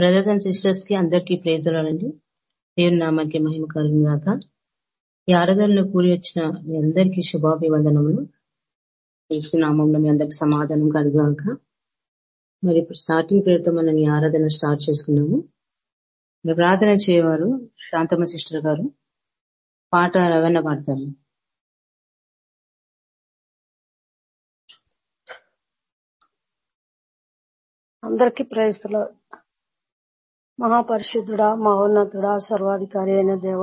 Brothers and సిస్టర్స్కి అందరికీ ప్రేజలాడండి దేవుని నామానికి మహిమ కలుగు గాక. ఈ ఆరాధనలో కూడి వచ్చిన మీ అందరికీ శుభాభివందనములు. నామంలో మీ అందరికి సమాధానం కలుగాక మరి ఇప్పుడు స్టార్టింగ్ పేరుతో మనం ఈ ఆరాధన స్టార్ట్ చేసుకున్నాము మరి ప్రార్థన చేయవారు శాంతమ్మ సిస్టర్ గారు. పాట రవణ పాడతారు అందరికీ ప్రయత్నలో మహాపరిశుద్ధుడా మహోన్నతుడా సర్వాధికారి అయిన దేవ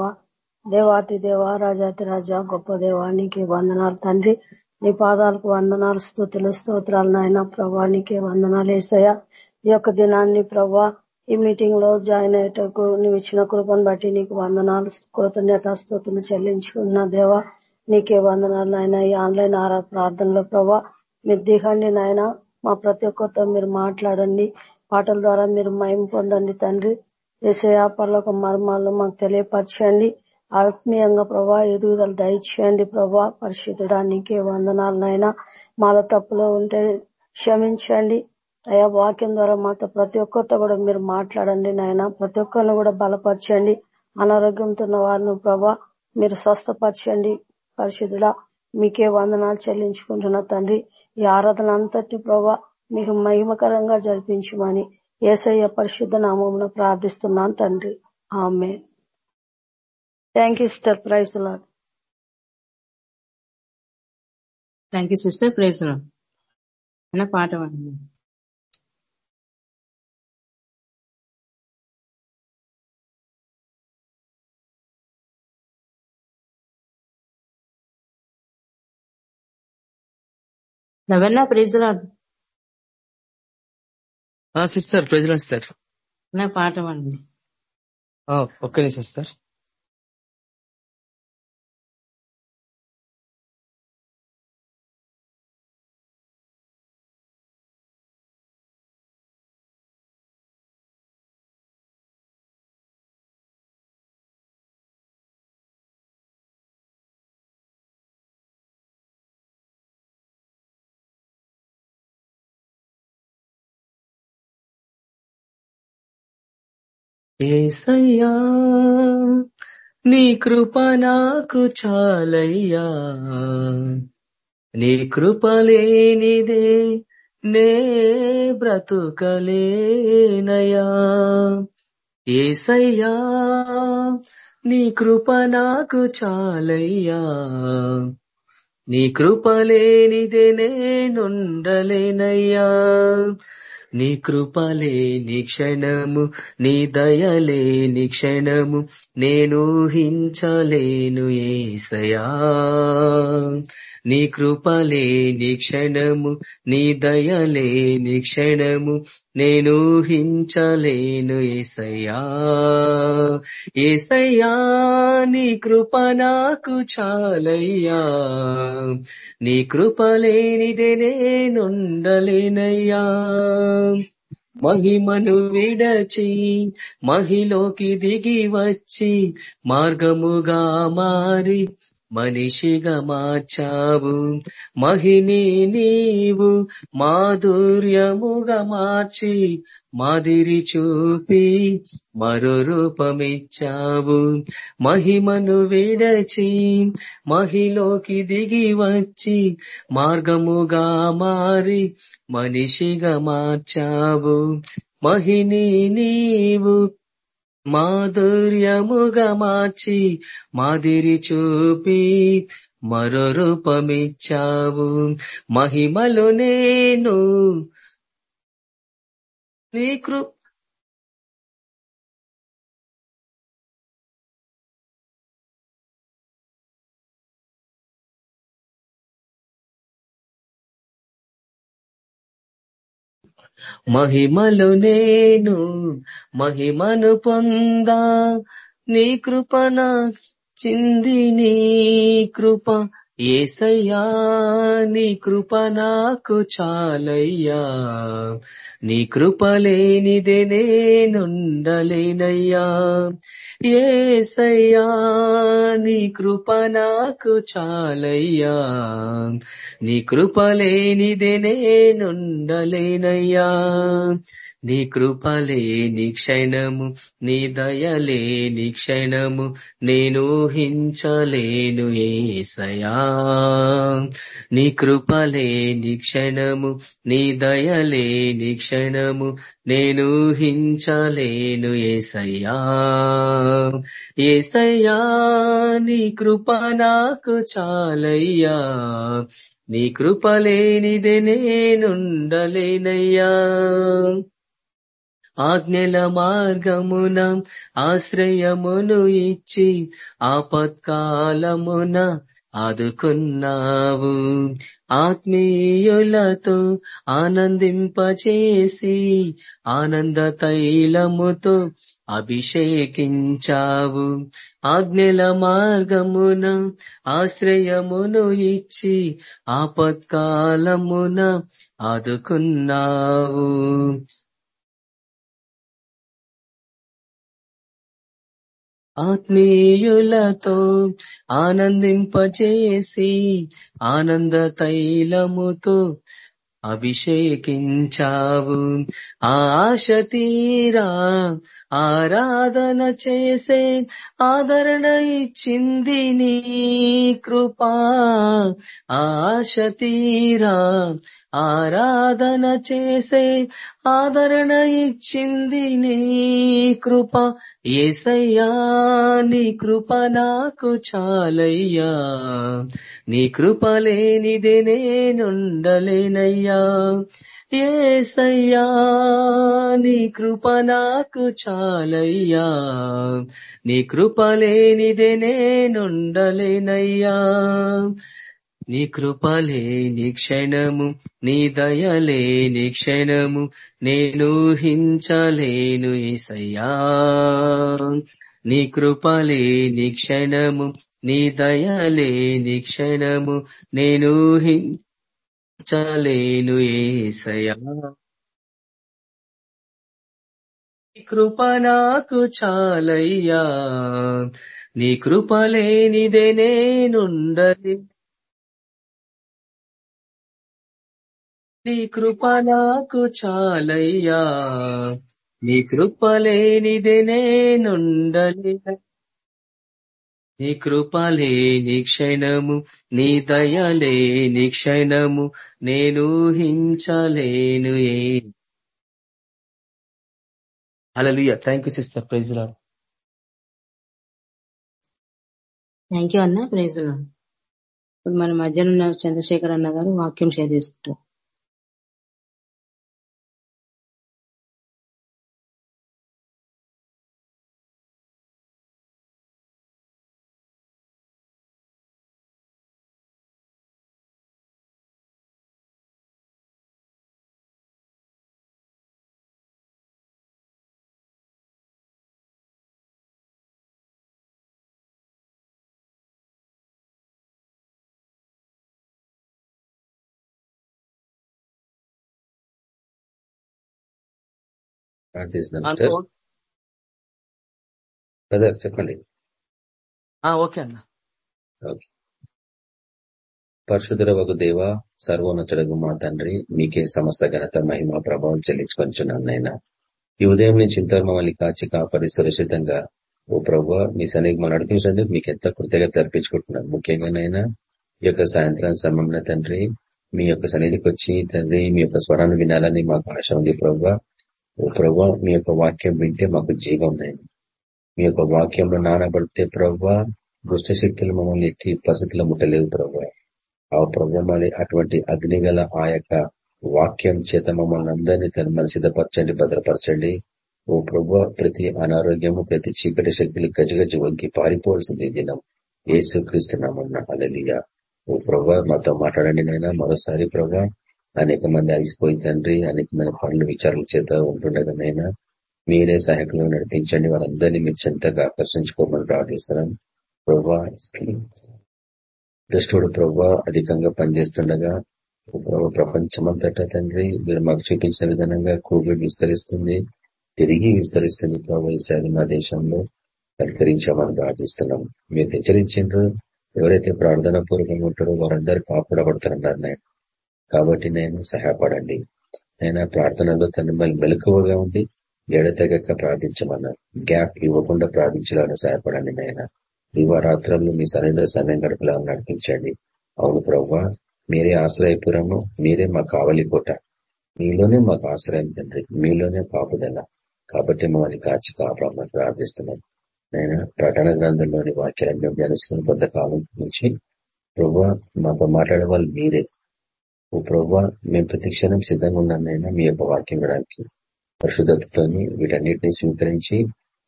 దేవాతి దేవ రాజాతి రాజా గొప్ప దేవానికి వందనాలు తండ్రి. నీ పాదాలకు వందనాలు స్థుతులు స్తోత్రాలు నాయన. ప్రభా నీకే వందనాలు వేసాయా ఈ యొక్క దినాన్ని ప్రభా ఈ మీటింగ్లో జాయిన్ అయ్యేటకు నువ్వు ఇచ్చిన కృపను బట్టి నీకు వందనాలు కృతజ్ఞత స్థుతులు చెల్లించుకున్న దేవా నీకే వందనాలు నాయన. ఈ ఆన్లైన్ ఆరా ప్రార్థనలో ప్రభా మీరు దిగండి నాయన మా ప్రతి ఒక్కరితో మీరు మాట్లాడండి. పాటల ద్వారా మీరు మయం పొందండి తండ్రి. ఏసయా పర్లోక మర్మాలు మాకు తెలియపరచండి. ఆత్మీయంగా ప్రభా ఎదుగుదల దయచేయండి ప్రభా. పరిశుద్ధుడా నీకే వందనాలనైనా మాలో తప్పులో ఉంటే క్షమించండి. అయా వాక్యం ద్వారా మాతో ప్రతి ఒక్కరితో కూడా మీరు మాట్లాడండి నాయన. ప్రతి ఒక్కరిని కూడా బలపరచండి. అనారోగ్యంతో ఉన్న వారిని ప్రభా మీరు స్వస్థపరచండి. పరిశుద్ధుడా మీకే వందనాలు చెల్లించుకుంటున్న తండ్రి. ఈ ఆరాధన అంతటి ప్రభా మీకు మహిమకరంగా జరిపించమని ఏసయ్య పరిశుద్ధ నామమున ప్రార్థిస్తున్నాను తండ్రి. ఆమె thank you sister praise lord thank you sister praise అన్న పాట పాడండి నవెన్నా ప్రైజ్ లాడ్ సిస్టర్ ప్రజలు సార్ నా పాట పాడండి. ఒక్క నిమిషం సార్ ఏసయ్యా నీ కృప నాకు చాలయ్యా. నీ కృప లేనిదే నే బ్రతుకలేనయా ఏసయ్యా నీ కృప నాకు చాలయ్యా. నీ కృప లేనిదే నేనుండలేనయ్యా నీ కృపలే నీ క్షణము నీ దయలే నీ క్షణము నేను హించలేను ఏసయా నీ కృపలే నీ క్షణము నీ దయలే నీ క్షణము నేను హించలేను ఏసయ్యా. ఏసయ్యా నీ కృప నాకు చాలయ్యా. నీ కృపలేనిదే నేనుండలేనయ్యా. మహిమను విడచి మహిలోకి దిగి వచ్చి మార్గముగా మారి మనిషిగా మార్చావు. మహిని నీవు మాధుర్యముగా మార్చి మాదిరి చూపి మరో రూపమిచ్చావు. మహిమను విడచి మహిలోకి దిగి వచ్చి మార్గముగా మారి మనిషిగా మార్చావు. మహిని నీవు మాధుర్యముగా మార్చి మాదిరి చూపి మరో రూపమిచ్చావు మహిమలు నేను నీ కృ మహిమలు నేను మహిమను పొందా. నీ కృపణ చింది నీ కృప ఏసయ్యా నీ కృప నాకు చాలయ్యా. నీ కృప లేనిదే నేనుండలేనయ్యా. ఏసయ్యా నీ కృప నాకు చాలయ్యా. నీ కృప లేనిదే నేనుండలేనయ్యా. నీ కృపలే నిక్షణము నీ దయలే క్షణము నేను హించలేను ఏసయా. నీ కృపలే నిక్షణము నీ దయలే క్షణము నేను హించలేను ఏసయ్యా ఏసయ్యా నీ కృప నాకు చాలయ్యా. నీ కృపలేనిదే నేనుండలేనయ్యా. ఆజ్ఞల మార్గమున ఆశ్రయమును ఇచ్చి ఆపత్కాలమున ఆదుకున్నావు. ఆత్మీయులతో ఆనందింపచేసి ఆనంద తైలముతో అభిషేకించావు. ఆజ్ఞల మార్గమున ఆశ్రయమును ఇచ్చి ఆపత్కాలమున ఆదుకున్నావు. ఆత్మీయులతో ఆనందింపచేసి ఆనంద తైలముతో అభిషేకించావు. ఆశ తీరా ఆరాధన చేసే ఆదరణ ఇచ్చింది నీ కృపా. ఆశ తీరా ఆరాధన చేసే ఆదరణ ఇచ్చింది నీ కృప. ఏసయ్యా నీ కృప నాకు చాలయ్యా. నీ కృప లేనిదే నేనుండలేనయ్యా. ఏసయ్యా నీ కృప నాకు చాలయ్యా. నీ కృప లేనిదే నేనుండలేనయ్యా. నీ కృపలేని క్షణము నీ దయలేని క్షణము నేను హించలేను ఈసయ్యా నీ కృపలేని క్షణము నీ దయలేని క్షణము నేను హించలేను ఏసయ్యా. కృప నాకు చాలయ్యా. నీ కృప లేనిదే నేనుండలే. నీ కృప నాకు చాలయ్యా. నీ కృప లేనిదే నేనుండలే. నీ కృపాలే నీ క్షణము నీ దయ నీ క్షణము నేను హించలేను ఏ hallelujah thank you sister praise lord thank you అన్న. ప్రైజ్ ఇప్పుడు మన మధ్యలో ఉన్న చంద్రశేఖర్ అన్న గారు వాక్యం షేర్ చేసుకుంటారు ప్రార్థిస్తున్నాం బ్రదర్ చెప్పండి. ఓకే అన్న. ఓకే పరశుధర ఒక దేవ సర్వోన్నతుడగు మా తండ్రి మీకే సమస్త ఘనత మహిమ ప్రభావం చెల్లించుకొంచున్నాను నాయన. ఈ ఉదయం నుంచి ఇంత మమ్మల్ని కాచి కాపరి సురక్షితంగా ఓ ప్రభు మీ సన్నిధి మనం నడిపించినందుకు మీకు ఎంత కృతజ్ఞత అర్పించుకుంటున్నాను. ముఖ్యంగా నైనా ఈ యొక్క సాయంత్రం సమయంలో తండ్రి మీ యొక్క సన్నిధికి వచ్చి తండ్రి మీ యొక్క స్వరాన్ని వినాలని మాకు ఆశ ఉంది ప్రభు. ఓ ప్రభు మీ యొక్క వాక్యం వింటే మాకు జీవం నేను మీ యొక్క వాక్యంలో నానబడితే ప్రభు దృష్టి శక్తులు మమ్మల్ని ఎట్టి పరిస్థితులు ముట్టలేదు ప్రభు. ఆ ప్రభు అటువంటి అగ్నిగల ఆ యొక్క వాక్యం చేత మమ్మల్ని అందరినీ తన మన సిద్ధపరచండి భద్రపరచండి. ఓ ప్రభు ప్రతి అనారోగ్యము ప్రతి చీకటి శక్తులు గజగజ వంకి పారిపోవాల్సింది దినం. ఏసు క్రీస్తున్నామన్న అలలియ ఓ ప్రభు మాతో మాట్లాడండి నైనా మరోసారి ప్రభు అనేక మంది అలసిపోయి తండ్రి అనేకమైన పనులు విచారణ చేత ఉంటుండగానైనా మీరే సహాయకులు నడిపించండి. వాళ్ళందరినీ మీరు చెంతగా ఆకర్షించుకోమని ప్రార్థిస్తున్నాం. ప్రభా దుష్టుడు ప్రభా అధికంగా పనిచేస్తుండగా ప్రభు ప్రపంచమంతటా తండ్రి మీరు మాకు చూపించిన విధానంగా కోవిడ్ విస్తరిస్తుంది తిరిగి విస్తరిస్తుంది ప్రభు ఈసారి మా దేశంలో కనికరించామని ప్రార్థిస్తున్నాం. మీరు హెచ్చరించారు ఎవరైతే ప్రార్థన పూర్వకంగా ఉంటారో వారందరూ కాపాడబడుతున్నారు నేను కాబట్టి నేను సహాయపడండి. నేను ప్రార్థనలో తను మెలకువగా ఉండి ఎడతెగక ప్రార్థించమన్నారు గ్యాప్ ఇవ్వకుండా ప్రార్థించాలని సహాయపడండి నాయన. దివారాత్రంలో మీ సరైన సమయం గడపలా నడిపించండి. అవును ప్రవ్వా మీరే ఆశ్రయపురము మీరే మా కావలి కోట. మీలోనే మాకు ఆశ్రయం తండ్రి మీలోనే పాపుదల. కాబట్టి మమ్మల్ని కాచి కాపాడమని ప్రార్థిస్తున్నాం నేను ప్రకటన గ్రంథంలోని వాక్యాలను మేము ధ్యానిస్తున్న కొంతకాలం నుంచి ప్రభు మాతో మాట్లాడే వాళ్ళు మీరే. ఓ ప్రభా మేము ప్రతిక్షణం సిద్ధంగా ఉన్నానైనా మీ యొక్క వాక్యం వినడానికి. పరిశుద్ధతతో వీటన్నిటిని స్వీకరించి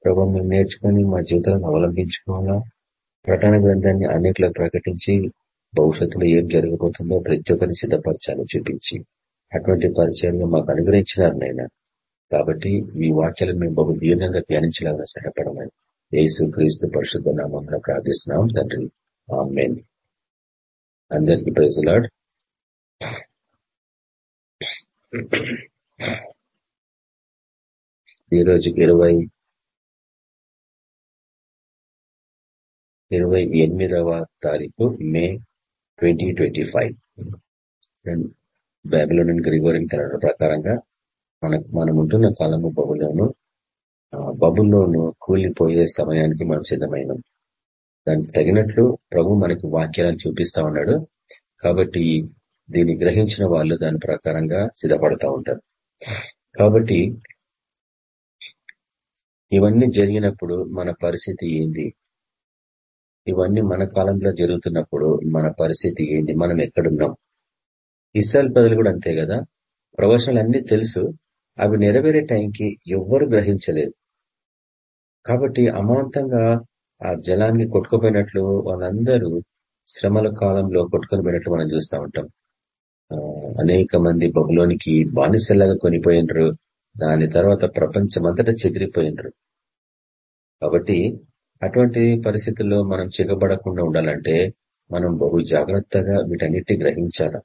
ప్రభావం మేము నేర్చుకుని మా జీవితాలను అవలంబించుకోవాలా? ప్రకటన గ్రంథాన్ని అన్నిట్లో ప్రకటించి భవిష్యత్తులో ఏం జరగబోతుందో ప్రతి ఒక్కరిని సిద్ధపరచాలని చూపించి అటువంటి పరిచయాలు మాకు అనుగ్రహించినారు నైనా కాబట్టి మీ వాక్యాలను మేము బహు దీర్ఘంగా ధ్యానించలాగా సహాయపడమని యేసు క్రీస్తు పరిశుద్ధ నామంలో ప్రార్థిస్తున్నాం తండ్రి. ఆమెన్. అందరికి ప్రైజలాడ్ ఈ రోజుకి ఇరవై ఇరవై ఎనిమిదవ తారీఖు మే ట్వంటీ ట్వంటీ ఫైవ్. బైబిలోని గ్రిగోరియన్ క్యాలెండర్ ప్రకారంగా మనకు మనం ఉంటున్న కాలము బబులోను బబుల్లోను కూలిపోయే సమయానికి మనం సిద్ధమైనాం. దానికి తగినట్లు ప్రభు మనకి వాక్యాలను చూపిస్తా ఉన్నాడు. కాబట్టి దీన్ని గ్రహించిన వాళ్ళు దాని ప్రకారంగా సిద్ధపడతా ఉంటారు. కాబట్టి ఇవన్నీ జరిగినప్పుడు మన పరిస్థితి ఏంది? ఇవన్నీ మన కాలంలో జరుగుతున్నప్పుడు మన పరిస్థితి ఏంది? మనం ఎక్కడున్నాం? ఇస్రాయల్ ప్రజలు కూడా అంతే కదా? ప్రవచనాలు అన్ని తెలుసు. అవి నెరవేరే టైంకి ఎవ్వరు గ్రహించలేదు. కాబట్టి అమాంతంగా ఆ జలానికి కొట్టుకుపోయినట్లు వాళ్ళందరూ శ్రమల కాలంలో కొట్టుకొని పోయినట్లు మనం చూస్తూ ఉంటాం. అనేక మంది బహులోనికి బానిసలాగా కొనిపోయినరు. దాని తర్వాత ప్రపంచమంతటా చెదిరిపోయినరు. కాబట్టి అటువంటి పరిస్థితుల్లో మనం చిగబడకుండా ఉండాలంటే మనం బహు జాగ్రత్తగా వీటన్నిటి గ్రహించాల?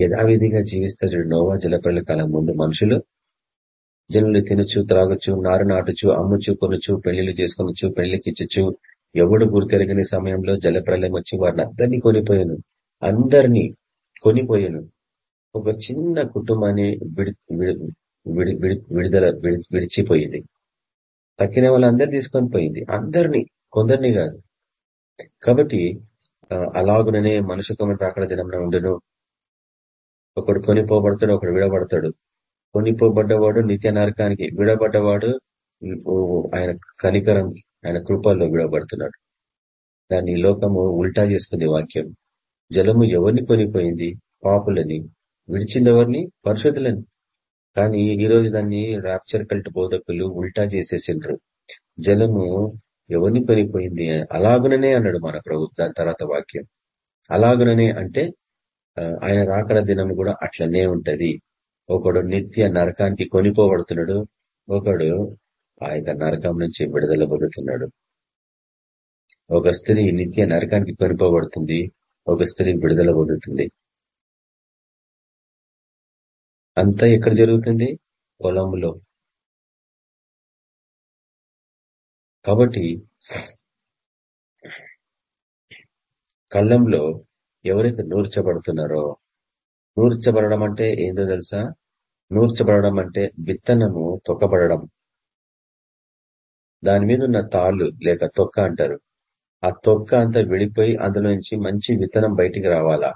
యథావిధిగా జీవిస్తారు నోవా జలపల్లి కాలం ముందు మనుషులు జనులు తినచ్చు త్రాగొచ్చు నారు నాటుచు అమ్ముచు కొనుచు పెళ్ళిళ్ళు చేసుకొనొచ్చు పెళ్ళికి ఇచ్చచ్చు ఎవడు గురికెరగని సమయంలో జలప్రలయం వచ్చి వారిని అందరినీ కొనిపోయాను. అందరినీ కొనిపోయాను. ఒక చిన్న కుటుంబాన్ని విడుదల విడిచిపోయింది. తక్కిన వాళ్ళందరూ తీసుకొని పోయింది. అందరినీ కొందరిని కాదు. కాబట్టి అలాగుననే మనుషు రాకడ అక్కడ దినం ఒకడు కొనిపోబడతాడు ఒకడు విడబడతాడు. కొనిపోబడ్డవాడు నిత్య నరకానికి విడబడ్డవాడు ఆయన కనికరం ఆయన కృపల్లో విడబడుతున్నాడు. దాన్ని లోకము ఉల్టా చేసుకుంది వాక్యం. జలము ఎవరిని కొనిపోయింది పాపులని. విడిచింది పరిశుద్ధులని. కానీ ఈ రోజు దాన్ని రాప్చర్ కల్ట్ బోధకులు ఉల్టా చేసేసిండ్రు. జలము ఎవరిని కొనిపోయింది అలాగుననే అన్నాడు మన ప్రభు దాని తర్వాత వాక్యం. అలాగుననే అంటే ఆయన రాకల దినం కూడా అట్లనే ఉంటది. ఒకడు నిత్య నరకానికి కొనిపోబడుతున్నాడు. ఒకడు ఆ యొక్క నరకం నుంచి విడుదల పొందుతున్నాడు. ఒక స్త్రీ నిత్య నరకానికి కొనిపోబడుతుంది. ఒక స్త్రీ విడుదల పొందుతుంది. అంతా ఎక్కడ జరుగుతుంది? పొలంలో. కాబట్టి కళ్ళంలో ఎవరైతే నూర్చబడుతున్నారో నూర్చబడడం అంటే ఏందో తెలుసా? నూర్చబడడం అంటే విత్తనము తొక్కబడడం. దాని మీద ఉన్న తాళ్ళు లేక తొక్క అంటారు. ఆ తొక్క అంతా విడిపోయి అందులోంచి మంచి విత్తనం బయటికి రావాలా?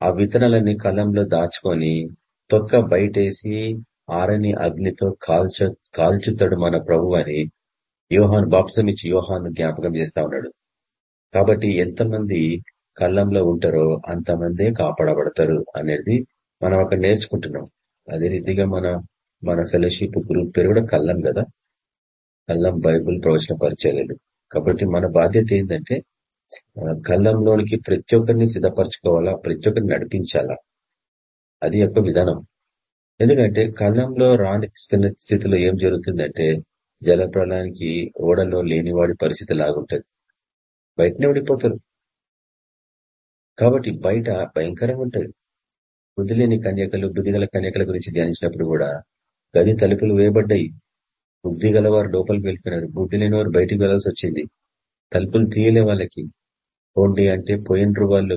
ఆ విత్తనాలన్నీ కళ్ళంలో దాచుకొని తొక్క బయటేసి ఆరని అగ్నితో కాల్చ కాల్చుతాడు మన ప్రభు అని యోహాన్ బాప్సం ఇచ్చి యోహాన్ జ్ఞాపకం చేస్తా ఉన్నాడు. కాబట్టి ఎంతమంది కళ్ళంలో ఉంటారో అంతమందే కాపాడబడతారు అనేది మనం అక్కడ నేర్చుకుంటున్నాం. అదే రీతిగా మన మన ఫెలోషిప్ గ్రూప్ పేరు కూడా కళ్ళం కదా? కళ్ళం బైబుల్ ప్రవచన పరిచయాలు కాబట్టి మన బాధ్యత ఏంటంటే కళ్ళంలోనికి ప్రతి ఒక్కరిని సిద్ధపరచుకోవాలా ప్రతి ఒక్కరిని నడిపించాలా? అది యొక్క విధానం. ఎందుకంటే కళ్ళంలో రాని స్థితిలో ఏం జరుగుతుందంటే జలప్రలయానికి ఓడలో లేనివాడి పరిస్థితి లాగుంటది. బయటనే ఓడిపోతారు. కాబట్టి బయట భయంకరంగా ఉంటుంది. బుద్ధి లేని కన్యకలు బుద్ధిగల కన్యకల గురించి ధ్యానించినప్పుడు కూడా గది తలుపులు వేయబడ్డాయి. బుద్ధి గలవారు లోపలికి వెళ్ళిపోయినారు. బుద్ధి లేని వారు బయటికి వెళ్ళాల్సి వచ్చింది. తలుపులు తీయలే వాళ్ళకి. పోండి అంటే పోయినరు వాళ్ళు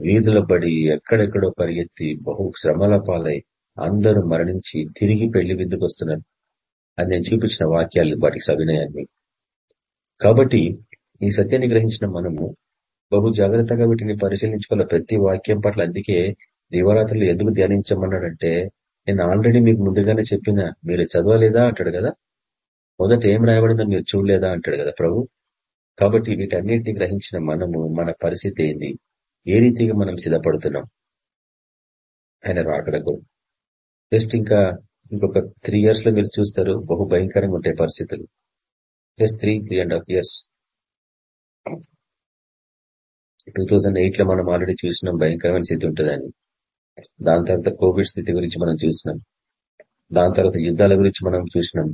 వీధుల పడి ఎక్కడెక్కడో పరిగెత్తి బహు శ్రమల పాలై అందరూ మరణించి తిరిగి పెళ్ళి విందుకు వస్తున్నారు. అని నేను చూపించిన వాక్యాలు వాటికి సవినయాన్ని. కాబట్టి ఈ సత్యాన్ని గ్రహించిన మనము బహు జాగ్రత్తగా వీటిని పరిశీలించుకున్న ప్రతి వాక్యం పట్ల అందుకే దివరాత్రులు ఎందుకు ధ్యానించమన్నాడంటే నేను ఆల్రెడీ మీకు ముందుగానే చెప్పిన మీరు చదవలేదా అంటాడు కదా? మొదట ఏం రాయబడిందో మీరు చూడలేదా అంటాడు కదా ప్రభు? కాబట్టి వీటన్నిటిని గ్రహించిన మనము మన పరిస్థితి ఏంది? ఏ రీతిగా మనం సిద్ధపడుతున్నాం? ఆయన రాకడకు. జస్ట్ ఇంకా ఇంకొక త్రీ ఇయర్స్లో మీరు చూస్తారు బహు భయంకరంగా ఉంటాయి పరిస్థితులు. Just three three and half years two thousand ఎయిట్లో మనం ఆల్రెడీ చూసినాం భయంకరమైన స్థితి ఉంటుందని. దాని తర్వాత కోవిడ్ స్థితి గురించి మనం చూసినాం. దాని తర్వాత యుద్ధాల గురించి మనం చూసినాం.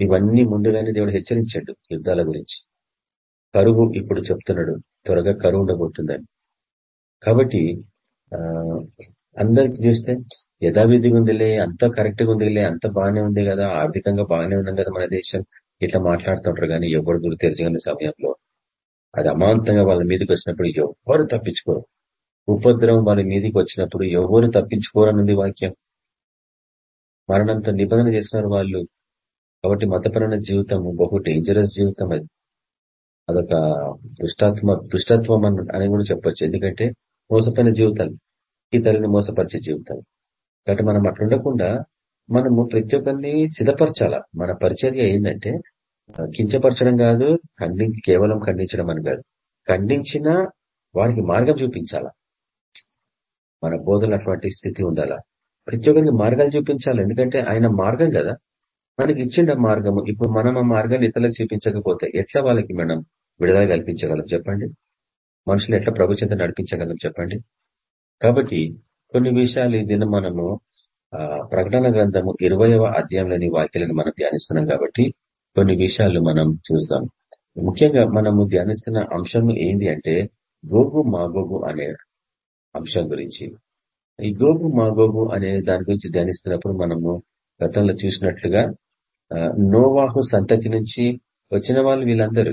ఇవన్నీ ముందుగానే దేవుడు హెచ్చరించాడు యుద్ధాల గురించి. కరువు ఇప్పుడు చెప్తున్నాడు. త్వరగా కరువు ఉండబోతుందని. కాబట్టి ఆ అందరికి చూస్తే యథావిధిగా ఉందిలే అంత కరెక్ట్గా ఉందిలే అంత బాగానే ఉంది కదా ఆర్థికంగా బాగానే ఉన్నాం కదా మన దేశం ఇట్లా మాట్లాడుతుంటారు కానీ ఎవరు గురి తెరచగలిగిన సమయంలో. అది అమాంతంగా వాళ్ళ మీదకి వచ్చినప్పుడు ఎవరు తప్పించుకోరు. ఉపద్రవం వారి మీదకి వచ్చినప్పుడు ఎవరు తప్పించుకోరనుంది వాక్యం. మరణంతో నిబంధన చేసినారు వాళ్ళు. కాబట్టి మతపరమైన జీవితం బహు డేంజరస్ జీవితం అది. అదొక దుష్టాత్మ దుష్టత్వం అని కూడా చెప్పొచ్చు. ఎందుకంటే మోసపోయిన జీవితాలు ఇతరులను మోసపరిచే జీవితాలు. కాబట్టి మనం అట్లుండకుండా మనము ప్రతి ఒక్కరిని సిద్ధపరచాల. మన పరిచర్య ఏంటంటే కించపరచడం కాదు ఖండి కేవలం ఖండించడం అని కాదు. ఖండించిన వారికి మార్గం చూపించాలా. మన బోధన అటువంటి స్థితి ఉండాలా? ప్రతి ఒక్కరికి మార్గాలు చూపించాలి. ఎందుకంటే ఆయన మార్గం కదా. మనకి ఇచ్చిండ మార్గము ఇప్పుడు మనం ఆ మార్గాన్ని ఇతరులకు చూపించకపోతే ఎట్లా వాళ్ళకి మనం విడుదల కల్పించగలం చెప్పండి? మనుషులు ఎట్లా ప్రభుత్వం నడిపించగలం చెప్పండి? కాబట్టి కొన్ని విషయాలు ఈ దినం మనము ప్రకటన గ్రంథము ఇరవయవ అధ్యాయంలోని వాక్యాలను మనం ధ్యానిస్తున్నాం కాబట్టి కొన్ని విషయాలు మనం చూస్తాం. ముఖ్యంగా మనము ధ్యానిస్తున్న అంశం ఏంది అంటే గోగు మాగోగు అనే అంశం గురించి. ఈ గోగు మాగోగు అనే దాని గురించి ధ్యానిస్తున్నప్పుడు మనము గతంలో చూసినట్లుగా నోవాహు సంతతి నుంచి వచ్చిన వాళ్ళు వీళ్ళందరూ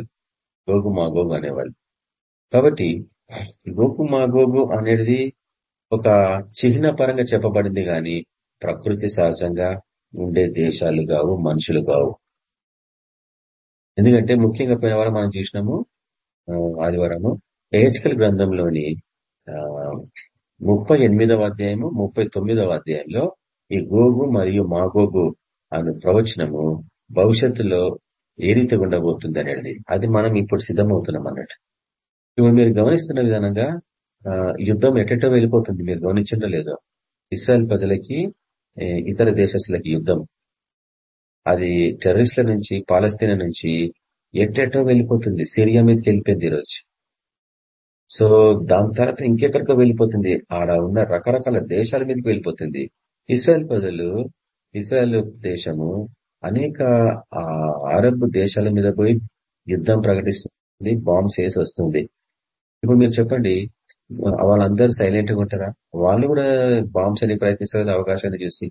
గోగు మాగోగు అనేవాళ్ళు. కాబట్టి గోగు మాగోగు అనేది ఒక చిహ్న పరంగా చెప్పబడింది గాని ప్రకృతి సహజంగా ఉండే దేశాలు కావు మనుషులు కావు. ఎందుకంటే ముఖ్యంగా పోయిన వారం మనం చూసినాము ఆదివారము ఏహెచ్కల్ గ్రంథంలోని ముప్పై ఎనిమిదవ అధ్యాయము ముప్పై తొమ్మిదవ అధ్యాయంలో ఈ గోగు మరియు మాగోగు అను ప్రవచనము భవిష్యత్తులో ఏ రీతి ఉండబోతుంది అనేది. అది మనం ఇప్పుడు సిద్ధమవుతున్నాం అన్నట్టు. ఇప్పుడు మీరు గమనిస్తున్న విధానంగా యుద్ధం ఎటెటో వెళ్ళిపోతుంది. మీరు గమనించడం లేదో. ఇస్రాయల్ ప్రజలకి ఇతర దేశస్తులకి యుద్ధం. అది టెర్రరిస్టుల నుంచి పాలస్తీన నుంచి ఎట్టెటో వెళ్ళిపోతుంది. సిరియా మీదకి వెళ్ళిపోయింది ఈరోజు. సో దాని తర్వాత ఇంకెక్కడికో వెళ్ళిపోతుంది. ఆడ ఉన్న రకరకాల దేశాల మీదకి వెళ్ళిపోతుంది. ఇస్రాయల్ ప్రజలు ఇస్రాయల్ దేశము అనేక అరబ్ దేశాల మీద పోయి యుద్ధం ప్రకటిస్తుంది బాంబ్స్ వేసి వస్తుంది. ఇప్పుడు మీరు చెప్పండి వాళ్ళందరూ సైలెంట్గా ఉంటారా? వాళ్ళు కూడా బాంబ్స్ అని ప్రయత్నిస్తారు అవకాశాన్ని చూసి.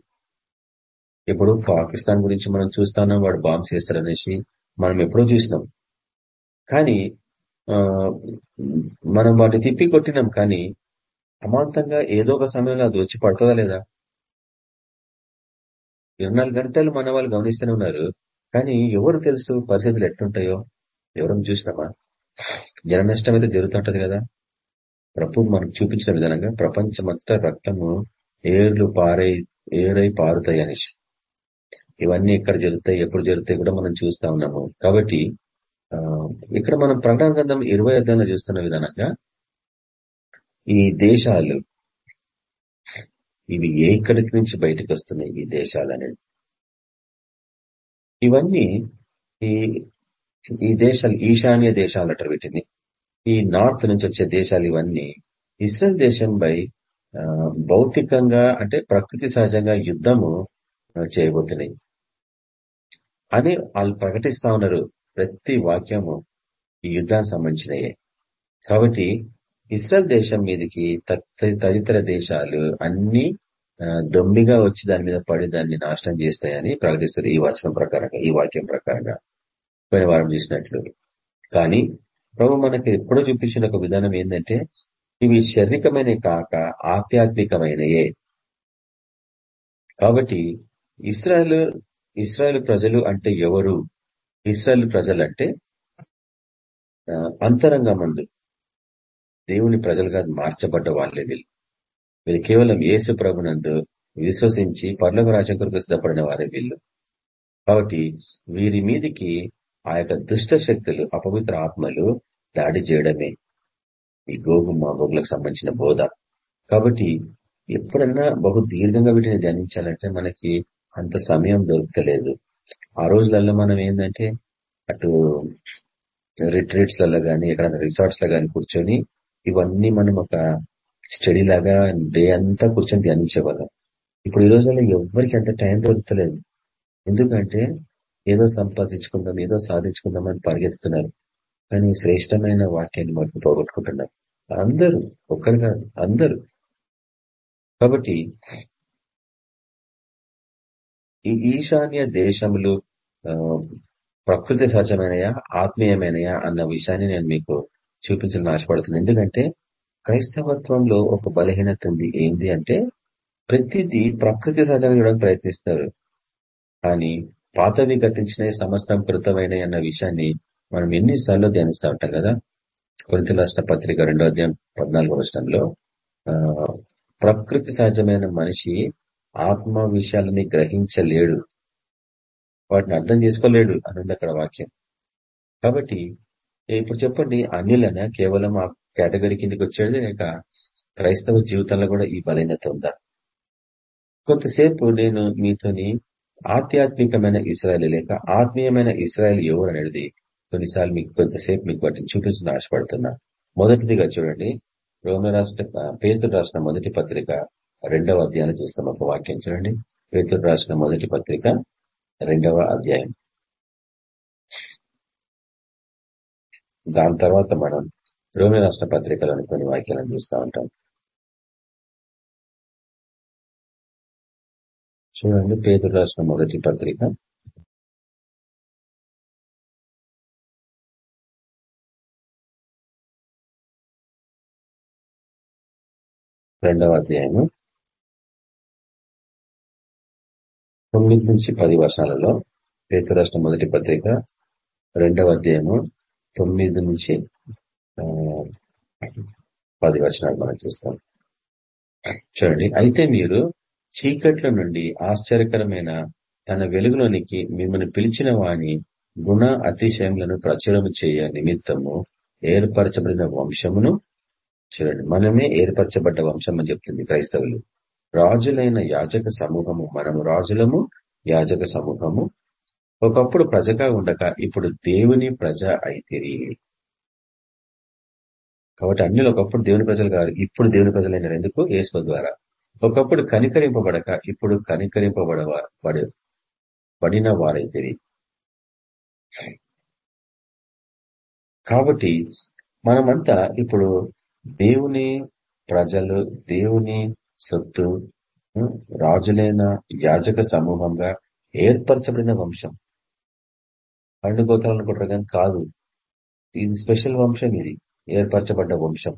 ఇప్పుడు పాకిస్తాన్ గురించి మనం చూస్తాను వాడు బాంబ్స్ వేస్తారనేసి మనం ఎప్పుడో చూసినాం. కానీ మనం వాటిని తిప్పి కొట్టినాం కానీ అమాంతంగా ఏదో ఒక సమయంలో అది వచ్చి పడుతుందా లేదా? ఇరవై గంటలు మన వాళ్ళు గమనిస్తూనే ఉన్నారు. కానీ ఎవరు తెలుసు పరిస్థితులు ఎట్లుంటాయో? ఎవరైనా చూసినామా? జన నష్టం అయితే జరుగుతుంటది కదా. ప్రభు మనకు చూపించిన విధానంగా ప్రపంచమంతా రక్తము ఏర్లు పారై ఏడై పారుతాయి అనేసి. ఇవన్నీ ఎక్కడ జరుగుతాయి ఎప్పుడు జరుగుతాయి కూడా మనం చూస్తా ఉన్నాము. కాబట్టి ఇక్కడ మనం ప్రకటన గ్రంథం ఇరవై అధ్యాయంలో చూస్తున్న విధానంగా ఈ దేశాలు ఇవి ఎక్కడికి నుంచి బయటకు వస్తున్నాయి ఈ దేశాలు అనేది? ఇవన్నీ ఈ ఈ దేశాలు ఈశాన్య దేశాలు అంటారు వీటిని. ఈ నార్త్ నుంచి వచ్చే దేశాలు ఇవన్నీ. ఇస్రాయల్ దేశంపై భౌతికంగా అంటే ప్రకృతి సహజంగా యుద్ధము చేయబోతున్నాయి. అని వాళ్ళు ప్రకటిస్తా ఉన్నారు. ప్రతి వాక్యము ఈ యుద్ధానికి సంబంధించినయే. కాబట్టి ఇస్రాయల్ దేశం మీదకి తదితర దేశాలు అన్ని దొమ్మిగా వచ్చి దాని మీద పడి దాన్ని నాశనం చేస్తాయని ప్రకటిస్తారు ఈ వచనం ప్రకారంగా ఈ వాక్యం ప్రకారంగా. పోయిన వారం చూసినట్లు. కానీ ప్రభు మనకి ఎప్పుడో చూపించిన ఒక విధానం ఏంటంటే ఇవి శారీరకమైన కాక ఆధ్యాత్మికమైనయే. కాబట్టి ఇస్రాయల్ ఇస్రాయల్ ప్రజలు అంటే ఎవరు? ఇస్రాయల్ ప్రజలంటే అంతరంగ దేవుని ప్రజలుగా మార్చబడ్డ వాళ్ళే వీళ్ళు. వీళ్ళు కేవలం యేసు ప్రభునందు విశ్వసించి పర్లోక రాజ్యం కొరకు సిద్ధపడిన వారే వీళ్ళు. కాబట్టి వీరి మీదికి ఆ యొక్క దుష్ట శక్తులు అపవిత్ర ఆత్మలు దాడి చేయడమే ఈ గోగు మా గోగులకు సంబంధించిన బోధ. కాబట్టి ఎప్పుడన్నా బహు దీర్ఘంగా వీటిని ధ్యానించాలంటే మనకి అంత సమయం దొరకలేదు ఆ రోజులలో మనం ఏంటంటే అటు రిట్రీట్స్లలో లలో ఎక్కడైనా రిసార్ట్స్లో కూర్చొని ఇవన్నీ మనం ఒక స్టడీ లాగా డే అంతా కూర్చొని ధ్యానించేవాళ్ళం. ఇప్పుడు ఈ రోజుల్లో ఎవరికి అంత టైం దొరుకుతలేదు. ఎందుకంటే ఏదో సంపాదించుకుందాం ఏదో సాధించుకుందాం అని పరిగెత్తుతున్నారు. కానీ శ్రేష్టమైన వాక్యాన్ని మటుకు పోగొట్టుకుంటున్నారు. అందరూ ఒక్కరు కాదు అందరూ. కాబట్టి ఈ ఈశాన్య దేశములు ప్రకృతి సహజమైనయా ఆత్మీయమైనయా అన్న విషయాన్ని నేను మీకు చూపించాలని ఆశపడుతున్నాను ఎందుకంటే క్రైస్తవత్వంలో ఒక బలహీనత ఉంది. ఏంది అంటే ప్రతిదీ ప్రకృతి సహజంగా చూడడానికి ప్రయత్నిస్తారు. కానీ పాతవి గతించిన సమస్తం కృతమైన అన్న విషయాన్ని మనం ఎన్నిసార్లు ధ్యానిస్తూ ఉంటాం కదా? కొరింత రాష్ట్ర పత్రిక రెండో అధ్యాయం పద్నాలుగో వర్షంలో ప్రకృతి సహజమైన మనిషి ఆత్మ విషయాలని గ్రహించలేడు. వాటిని అర్థం చేసుకోలేడు అని అక్కడ వాక్యం. కాబట్టి ఇప్పుడు చెప్పండి అన్యులన కేవలం ఆ కేటగిరీ కిందకి వచ్చేది లేక క్రైస్తవ జీవితంలో కూడా ఈ బలహీనత ఉందా? కొంతసేపు నేను మీతోని ఆధ్యాత్మికమైన ఇస్రాయల్ లేక ఆత్మీయమైన ఇస్రాయల్ ఎవరు అనేది కొన్నిసార్లు మీకు కొంతసేపు మీకు వాటిని చూపించిన ఆశపడుతున్నా. మొదటిదిగా చూడండి రోమ రాష్ట్ర పేతురు రాసిన మొదటి పత్రిక రెండవ అధ్యాయాన్ని చూస్తాం. ఒక వాక్యం చూడండి. పేతురు రాసిన మొదటి పత్రిక రెండవ అధ్యాయం. దాని తర్వాత మనం రోమి రాష్ట్ర పత్రికలోని కొన్ని వాక్యాలను చూస్తూ ఉంటాం. చూడండి పేదలు రాసిన మొదటి పత్రిక. రెండవ అధ్యాయము. తొమ్మిది నుంచి పది వర్షాలలో పేద రాష్ట్ర మొదటి పత్రిక రెండవ అధ్యాయము తొమ్మిది నుంచి పది వర్షాలు మనం చూస్తాం. చూడండి. అయితే మీరు చీకట్ల నుండి ఆశ్చర్యకరమైన తన వెలుగులోనికి మిమ్మల్ని పిలిచిన వాని గుణ అతిశయములను ప్రచురము చేయ నిమిత్తము ఏర్పరచబడిన వంశమును చూడండి. మనమే ఏర్పరచబడ్డ వంశం అని చెప్తుంది క్రైస్తవులు. రాజులైన యాజక సమూహము మనము రాజులము యాజక సమూహము. ఒకప్పుడు ప్రజగా ఉండక ఇప్పుడు దేవుని ప్రజ అయితేరి. కాబట్టి అన్ని ఒకప్పుడు దేవుని ప్రజలు కాదు ఇప్పుడు దేవుని ప్రజలైన ఎందుకు? యేసు ద్వారా. ఒకప్పుడు కనికరింపబడక ఇప్పుడు కనికరింపబడ పడిన వారైతే కాబట్టి మనమంతా ఇప్పుడు దేవుని ప్రజలు దేవుని సొత్తు రాజులైన యాజక సమూహంగా ఏర్పరచబడిన వంశం. పండు గోత్రాలు అనుకుంటారు కానీ కాదు. ఇది స్పెషల్ వంశం ఇది ఏర్పరచబడ్డ వంశం.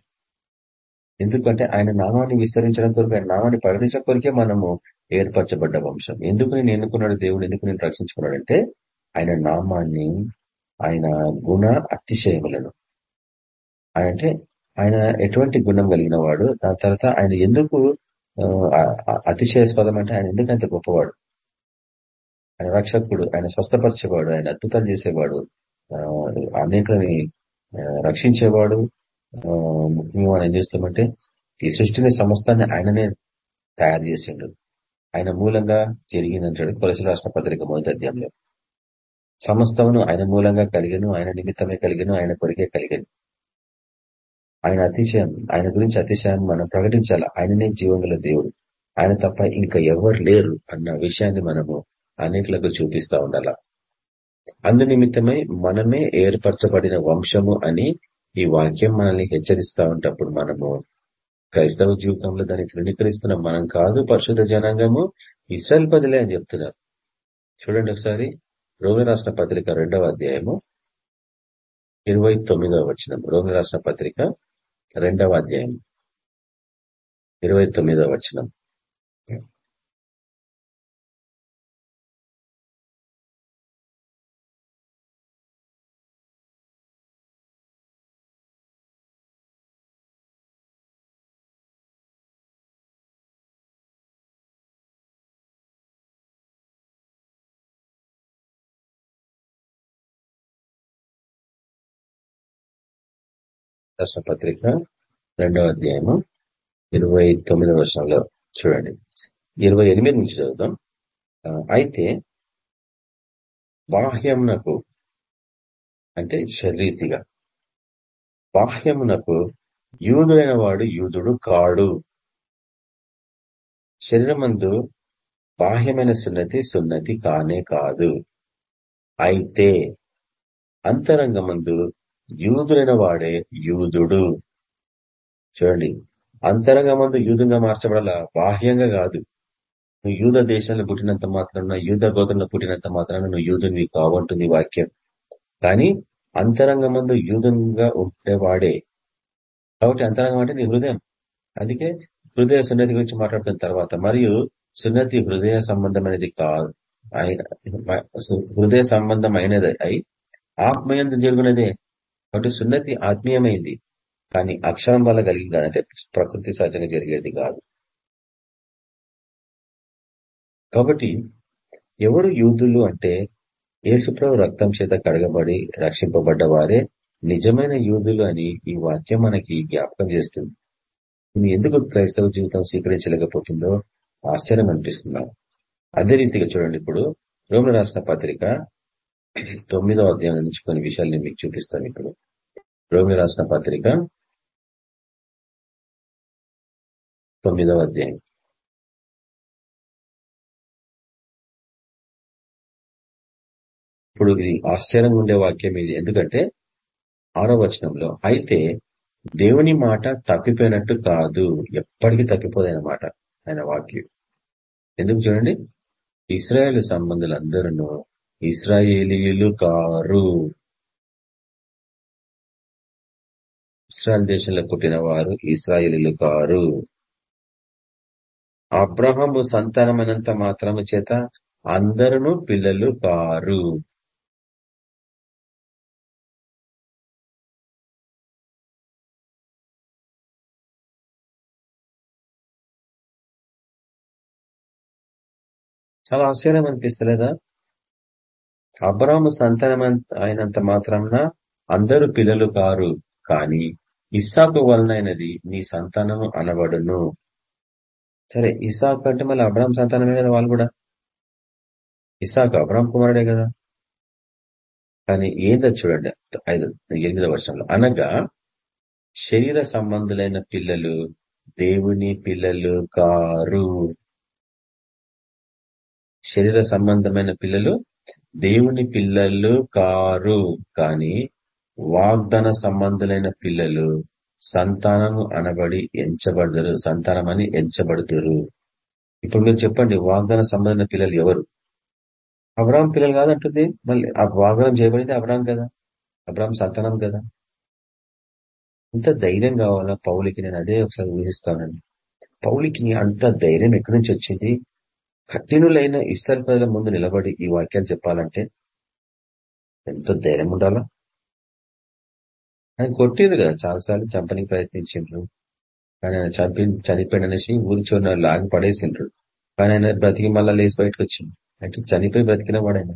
ఎందుకంటే ఆయన నామాన్ని విస్తరించడం కొరకు ఆయన నామాన్ని ప్రకటించడం కొరికే మనము ఏర్పరచబడ్డ వంశం. ఎందుకు నేను ఎన్నుకున్నాడు దేవుడు ఎందుకు నేను రక్షించుకున్నాడంటే ఆయన నామాన్ని ఆయన గుణ అతిశయములను. అంటే ఆయన ఎటువంటి గుణం కలిగిన వాడు దాని తర్వాత ఆయన ఎందుకు అతిశయస్పదం అంటే ఆయన ఎందుకంత గొప్పవాడు. ఆయన రక్షకుడు ఆయన స్వస్థపరిచేవాడు ఆయన అద్భుతాలు చేసేవాడు అనేకని రక్షించేవాడు. ముఖ్యంగా మనం ఏం చేస్తామంటే ఈ సృష్టిని సమస్తాన్ని ఆయననే తయారు చేసిండు. ఆయన మూలంగా జరిగిందంటాడు కొలసి రాష్ట్ర పత్రిక మొదటి అధ్యాయంలో. సమస్తమును ఆయన మూలంగా కలిగను ఆయన నిమిత్తమే కలిగను ఆయన కొరికే కలిగను. ఆయన అతిశయం ఆయన గురించి అతిశయం మనం ప్రకటించాలి? ఆయననే జీవం దేవుడు. ఆయన తప్ప ఇంకా ఎవరు లేరు అన్న విషయాన్ని మనము అనేకలకు చూపిస్తా ఉండాల? అందు నిమిత్తమై మనమే ఏర్పరచబడిన వంశము అని ఈ వాక్యం మనల్ని హెచ్చరిస్తా ఉంటప్పుడు మనము క్రైస్తవ జీవితంలో దాన్ని తృణీకరిస్తున్నాం మనం కాదు పరిశుద్ధ జనాంగము ఇసల్ పదిలే అని చెప్తున్నారు. చూడండి ఒకసారి రోమి రాష్ట్ర పత్రిక రెండవ అధ్యాయము ఇరవై తొమ్మిదవ వచనం రోమి రాష్ట్ర పత్రిక రెండవ అధ్యాయం. ఇరవై తొమ్మిదవ వచనం. దర్శన పత్రిక రెండవ అధ్యాయము ఇరవై తొమ్మిదవ వర్షంలో చూడండి. ఇరవై ఎనిమిది నుంచి చదువుతాం అయితే బాహ్యమునకు అంటే శరీతిగా బాహ్యమునకు యూదుడైన వాడు యూదుడు కాడు. శరీరమందు బాహ్యమైన సున్నతి సున్నతి కానే కాదు. అయితే అంతరంగమందు యూదుడైన వాడే యూదుడు. చూడండి అంతరంగమందు యూదంగా మార్చబడాల? బాహ్యంగా కాదు. నువ్వు యూద దేశంలో పుట్టినంత మాత్రాన యూద గోత్రంలో పుట్టినంత మాత్రాన నువ్వు యూదుని కావంటుంది వాక్యం. కానీ అంతరంగమందు యూదంగా ఉండేవాడే. కాబట్టి అంతరంగం అంటే నీ హృదయం. అందుకే హృదయ సున్నతి గురించి మాట్లాడుతున్న తర్వాత మరియు సున్నతి హృదయ సంబంధమైనది కాదు. హృదయ హృదయ సంబంధమైనది అయి ఆత్మయందు జరుగునదే. కాబట్టి సున్నతి ఆత్మీయమైంది కానీ అక్షరం వల్ల కలిగింది కాదంటే ప్రకృతి సహజంగా జరిగేది కాదు. కాబట్టి ఎవరు యూదులు అంటే ఏసుప్రభు రక్తం చేత కడగబడి రక్షింపబడ్డ వారే నిజమైన యూదులు అని ఈ వాక్యం మనకి జ్ఞాపకం చేస్తుంది. నువ్వు ఎందుకు క్రైస్తవ జీవితం స్వీకరించలేకపోతుందో ఆశ్చర్యం అనిపిస్తున్నా అదే రీతిగా చూడండి ఇప్పుడు రోమిల రాసిన పత్రిక తొమ్మిదో అధ్యాయం నుంచి కొన్ని విషయాలు నేను మీకు చూపిస్తాను ఇప్పుడు. రోమి రాసిన పత్రిక తొమ్మిదవ అధ్యాయం. ఇప్పుడు ఇది ఆశ్చర్యంగా ఉండే వాక్యం ఇది. ఎందుకంటే ఆరో వచనంలో అయితే దేవుని మాట తప్పిపోయినట్టు కాదు ఎప్పటికీ తప్పిపోదైన మాట ఆయన వాక్యం. ఎందుకు చూడండి? ఇస్రాయేల్ సంబంధులందరూ ఇస్రాయేలీలు కారు. ఇస్రాయల్ దేశంలో పుట్టిన వారు ఇస్రాయేలీలు కారు అబ్రహము సంతానమైనంత మాత్రము చేత అందరూ పిల్లలు కారు. చాలా ఆశ్చర్యం అనిపిస్తలేదా? అబ్రాహ్ము సంతానం అయినంత మాత్రంన అందరూ పిల్లలు కారు. కానీ ఇస్సాకు వలనైనది నీ సంతానము అనబడును. సరే ఇసాక్ అంటే మళ్ళీ అబ్రాహం సంతానమే కదా వాళ్ళు కూడా. ఇసాక్ అబ్రాహం కుమారుడే కదా. కానీ ఏందో చూడండి ఐదు ఎనిమిదో వర్షంలో అనగా శరీర సంబంధులైన పిల్లలు దేవుని పిల్లలు కారు. శరీర సంబంధమైన పిల్లలు దేవుని పిల్లలు కారు. కానీ వాగ్దాన సంబంధులైన పిల్లలు సంతానము అనబడి ఎంచబడతారు సంతానం అని ఎంచబడతారు ఇప్పుడు మీరు చెప్పండి వాగ్దాన సంబంధమైన పిల్లలు ఎవరు? అబ్రాహం పిల్లలు కాదంటుంది. మళ్ళీ ఆ వాగ్దానం చేయబడింది అబ్రాహం కదా? అబ్రాహం సంతానం కదా? ఇంత ధైర్యం కావాలా పౌలికి? నేను అదే ఒకసారి ఊహిస్తానండి. పౌలికి అంత ధైర్యం ఎక్కడి నుంచి వచ్చింది? కఠినులైన ఇస్రాయల్ ప్రజల ముందు నిలబడి ఈ వాక్యాలు చెప్పాలంటే ఎంతో ధైర్యం ఉండాలా? ఆయన కొట్టిండ్రు కదా చాలాసార్లు చంపనికి ప్రయత్నించిండ్రు. కానీ ఆయన చంపి చనిపోయాడు అనేసి ఊరి చివరిన లాగి పడేసిండ్రు. కానీ ఆయన బ్రతికి మళ్ళా లేచి బయటకు వచ్చిండు. అంటే చనిపోయి బ్రతికిన వాడు ఆయన.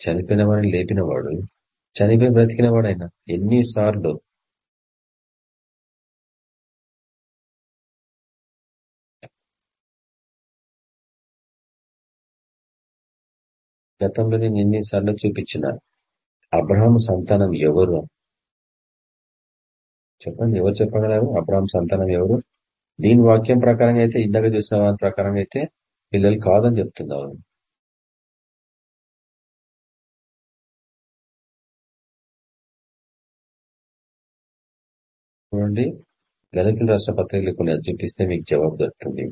చనిపోయిన వాడిని లేపినవాడు చనిపోయి బ్రతికిన వాడు ఆయన. ఎన్నిసార్లు. గతంలో నేను ఎన్నిసార్లు చూపించినా అబ్రహాం సంతానం ఎవరు? చెప్పండి ఎవరు చెప్పగలరు? అబ్రహాం సంతానం ఎవరు? దీని వాక్యం ప్రకారం అయితే ఇందాక చూసిన వాళ్ళ ప్రకారం అయితే పిల్లలు కాదని చెప్తున్నారు. చూడండి దళితుల రాష్ట్ర పత్రికలు కొన్ని చూపిస్తే మీకు జవాబు దొరుకుతుంది.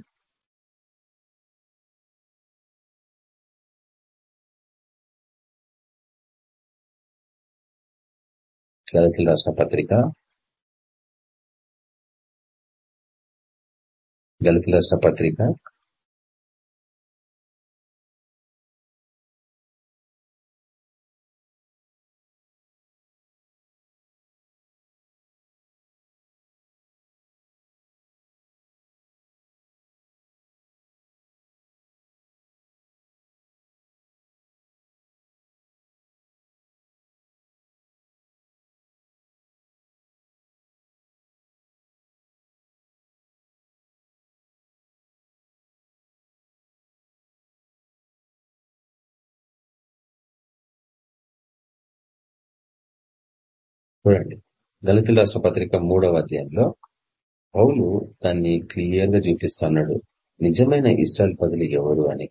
గణితుల రాసిన పత్రిక. గణితుల రాసిన పత్రిక. చూడండి. దళితుల రాష్ట్ర పత్రిక మూడవ అధ్యాయంలో పౌలు దాన్ని క్లియర్గా చూపిస్తున్నాడు. నిజమైన ఇస్రాయల్ పదులు ఎవరు అని.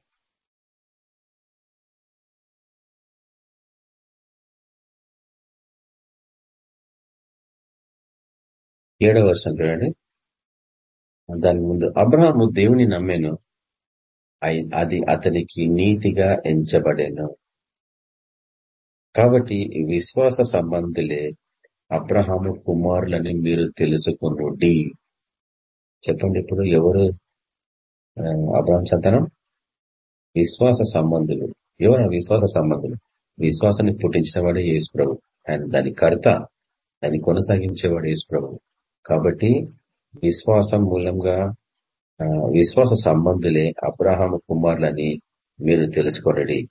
ఏడవ వర్షం చూడండి. దాని ముందు అబ్రహాము దేవుని నమ్మాను. అది అతనికి నీతిగా ఎంచబడేను. కాబట్టి విశ్వాస సంబంధులే అబ్రహాము కుమారులని మీరు తెలుసుకునుడి. చెప్పండి ఇప్పుడు ఎవరు? అబ్రహం సంతానం? విశ్వాస సంబంధులు. ఎవరు విశ్వాస సంబంధులు? విశ్వాసాన్ని పుట్టించిన వాడే యేసుప్రభు. ఆయన దాని కర్త దాన్ని కొనసాగించేవాడు యేసుప్రభు. కాబట్టి విశ్వాసం మూలంగా విశ్వాస సంబంధులే అబ్రహాము కుమారులని మీరు తెలుసుకోరడి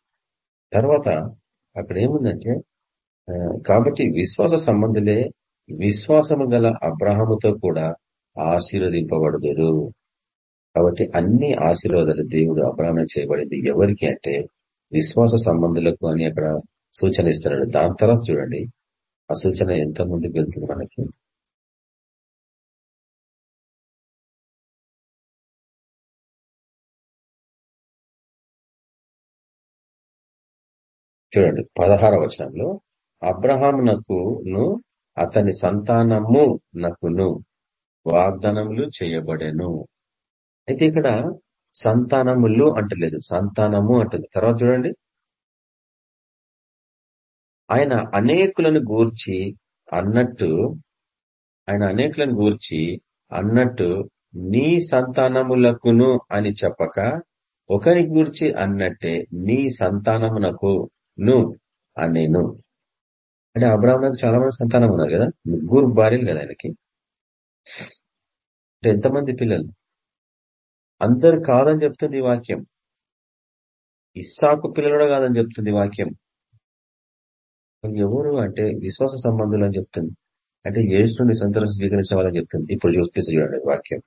తర్వాత అక్కడ ఏముందంటే కాబట్టి విశ్వాస సంబంధులే విశ్వాసము గల అబ్రాహముతో కూడా ఆశీర్వదింపబడదురు. కాబట్టి అన్ని ఆశీర్వాదాలు దేవుడు అబ్రహం చేయబడింది. ఎవరికి అంటే విశ్వాస సంబంధులకు అని అక్కడ సూచన ఇస్తున్నాడు. దాని తర్వాత చూడండి. ఆ సూచన ఎంత ముందుకు వెళ్తుంది మనకి? చూడండి. పదహార వచనంలో అబ్రహామునకును అతని సంతానము నకును వాగ్దానములు చేయబడెను. అయితే ఇక్కడ సంతానములు అంటలేదు. సంతానము అంటుంది. తర్వాత చూడండి. ఆయన అనేకులను గూర్చి అన్నట్టు ఆయన అనేకులను గూర్చి అన్నట్టు నీ సంతానములకును అని చెప్పక ఒకరి గూర్చి అన్నట్టే నీ సంతానమునకు ను అనేను. అంటే అబ్రాహ్మణకు చాలా మంది సంతానం ఉన్నారు కదా? ముగ్గురు భార్యలు కదా ఆయనకి. అంటే ఎంతమంది పిల్లలు? అందరు కాదని చెప్తుంది వాక్యం. ఇస్సాకు పిల్లలు కాదని చెప్తుంది వాక్యం. ఎవరు అంటే విశ్వాస సంబంధులు అని చెప్తుంది. అంటే ఏసు నుండి సంతానం స్వీకరించవాలని చెప్తుంది. ఇప్పుడు చూపిస్తే చూడండి వాక్యం.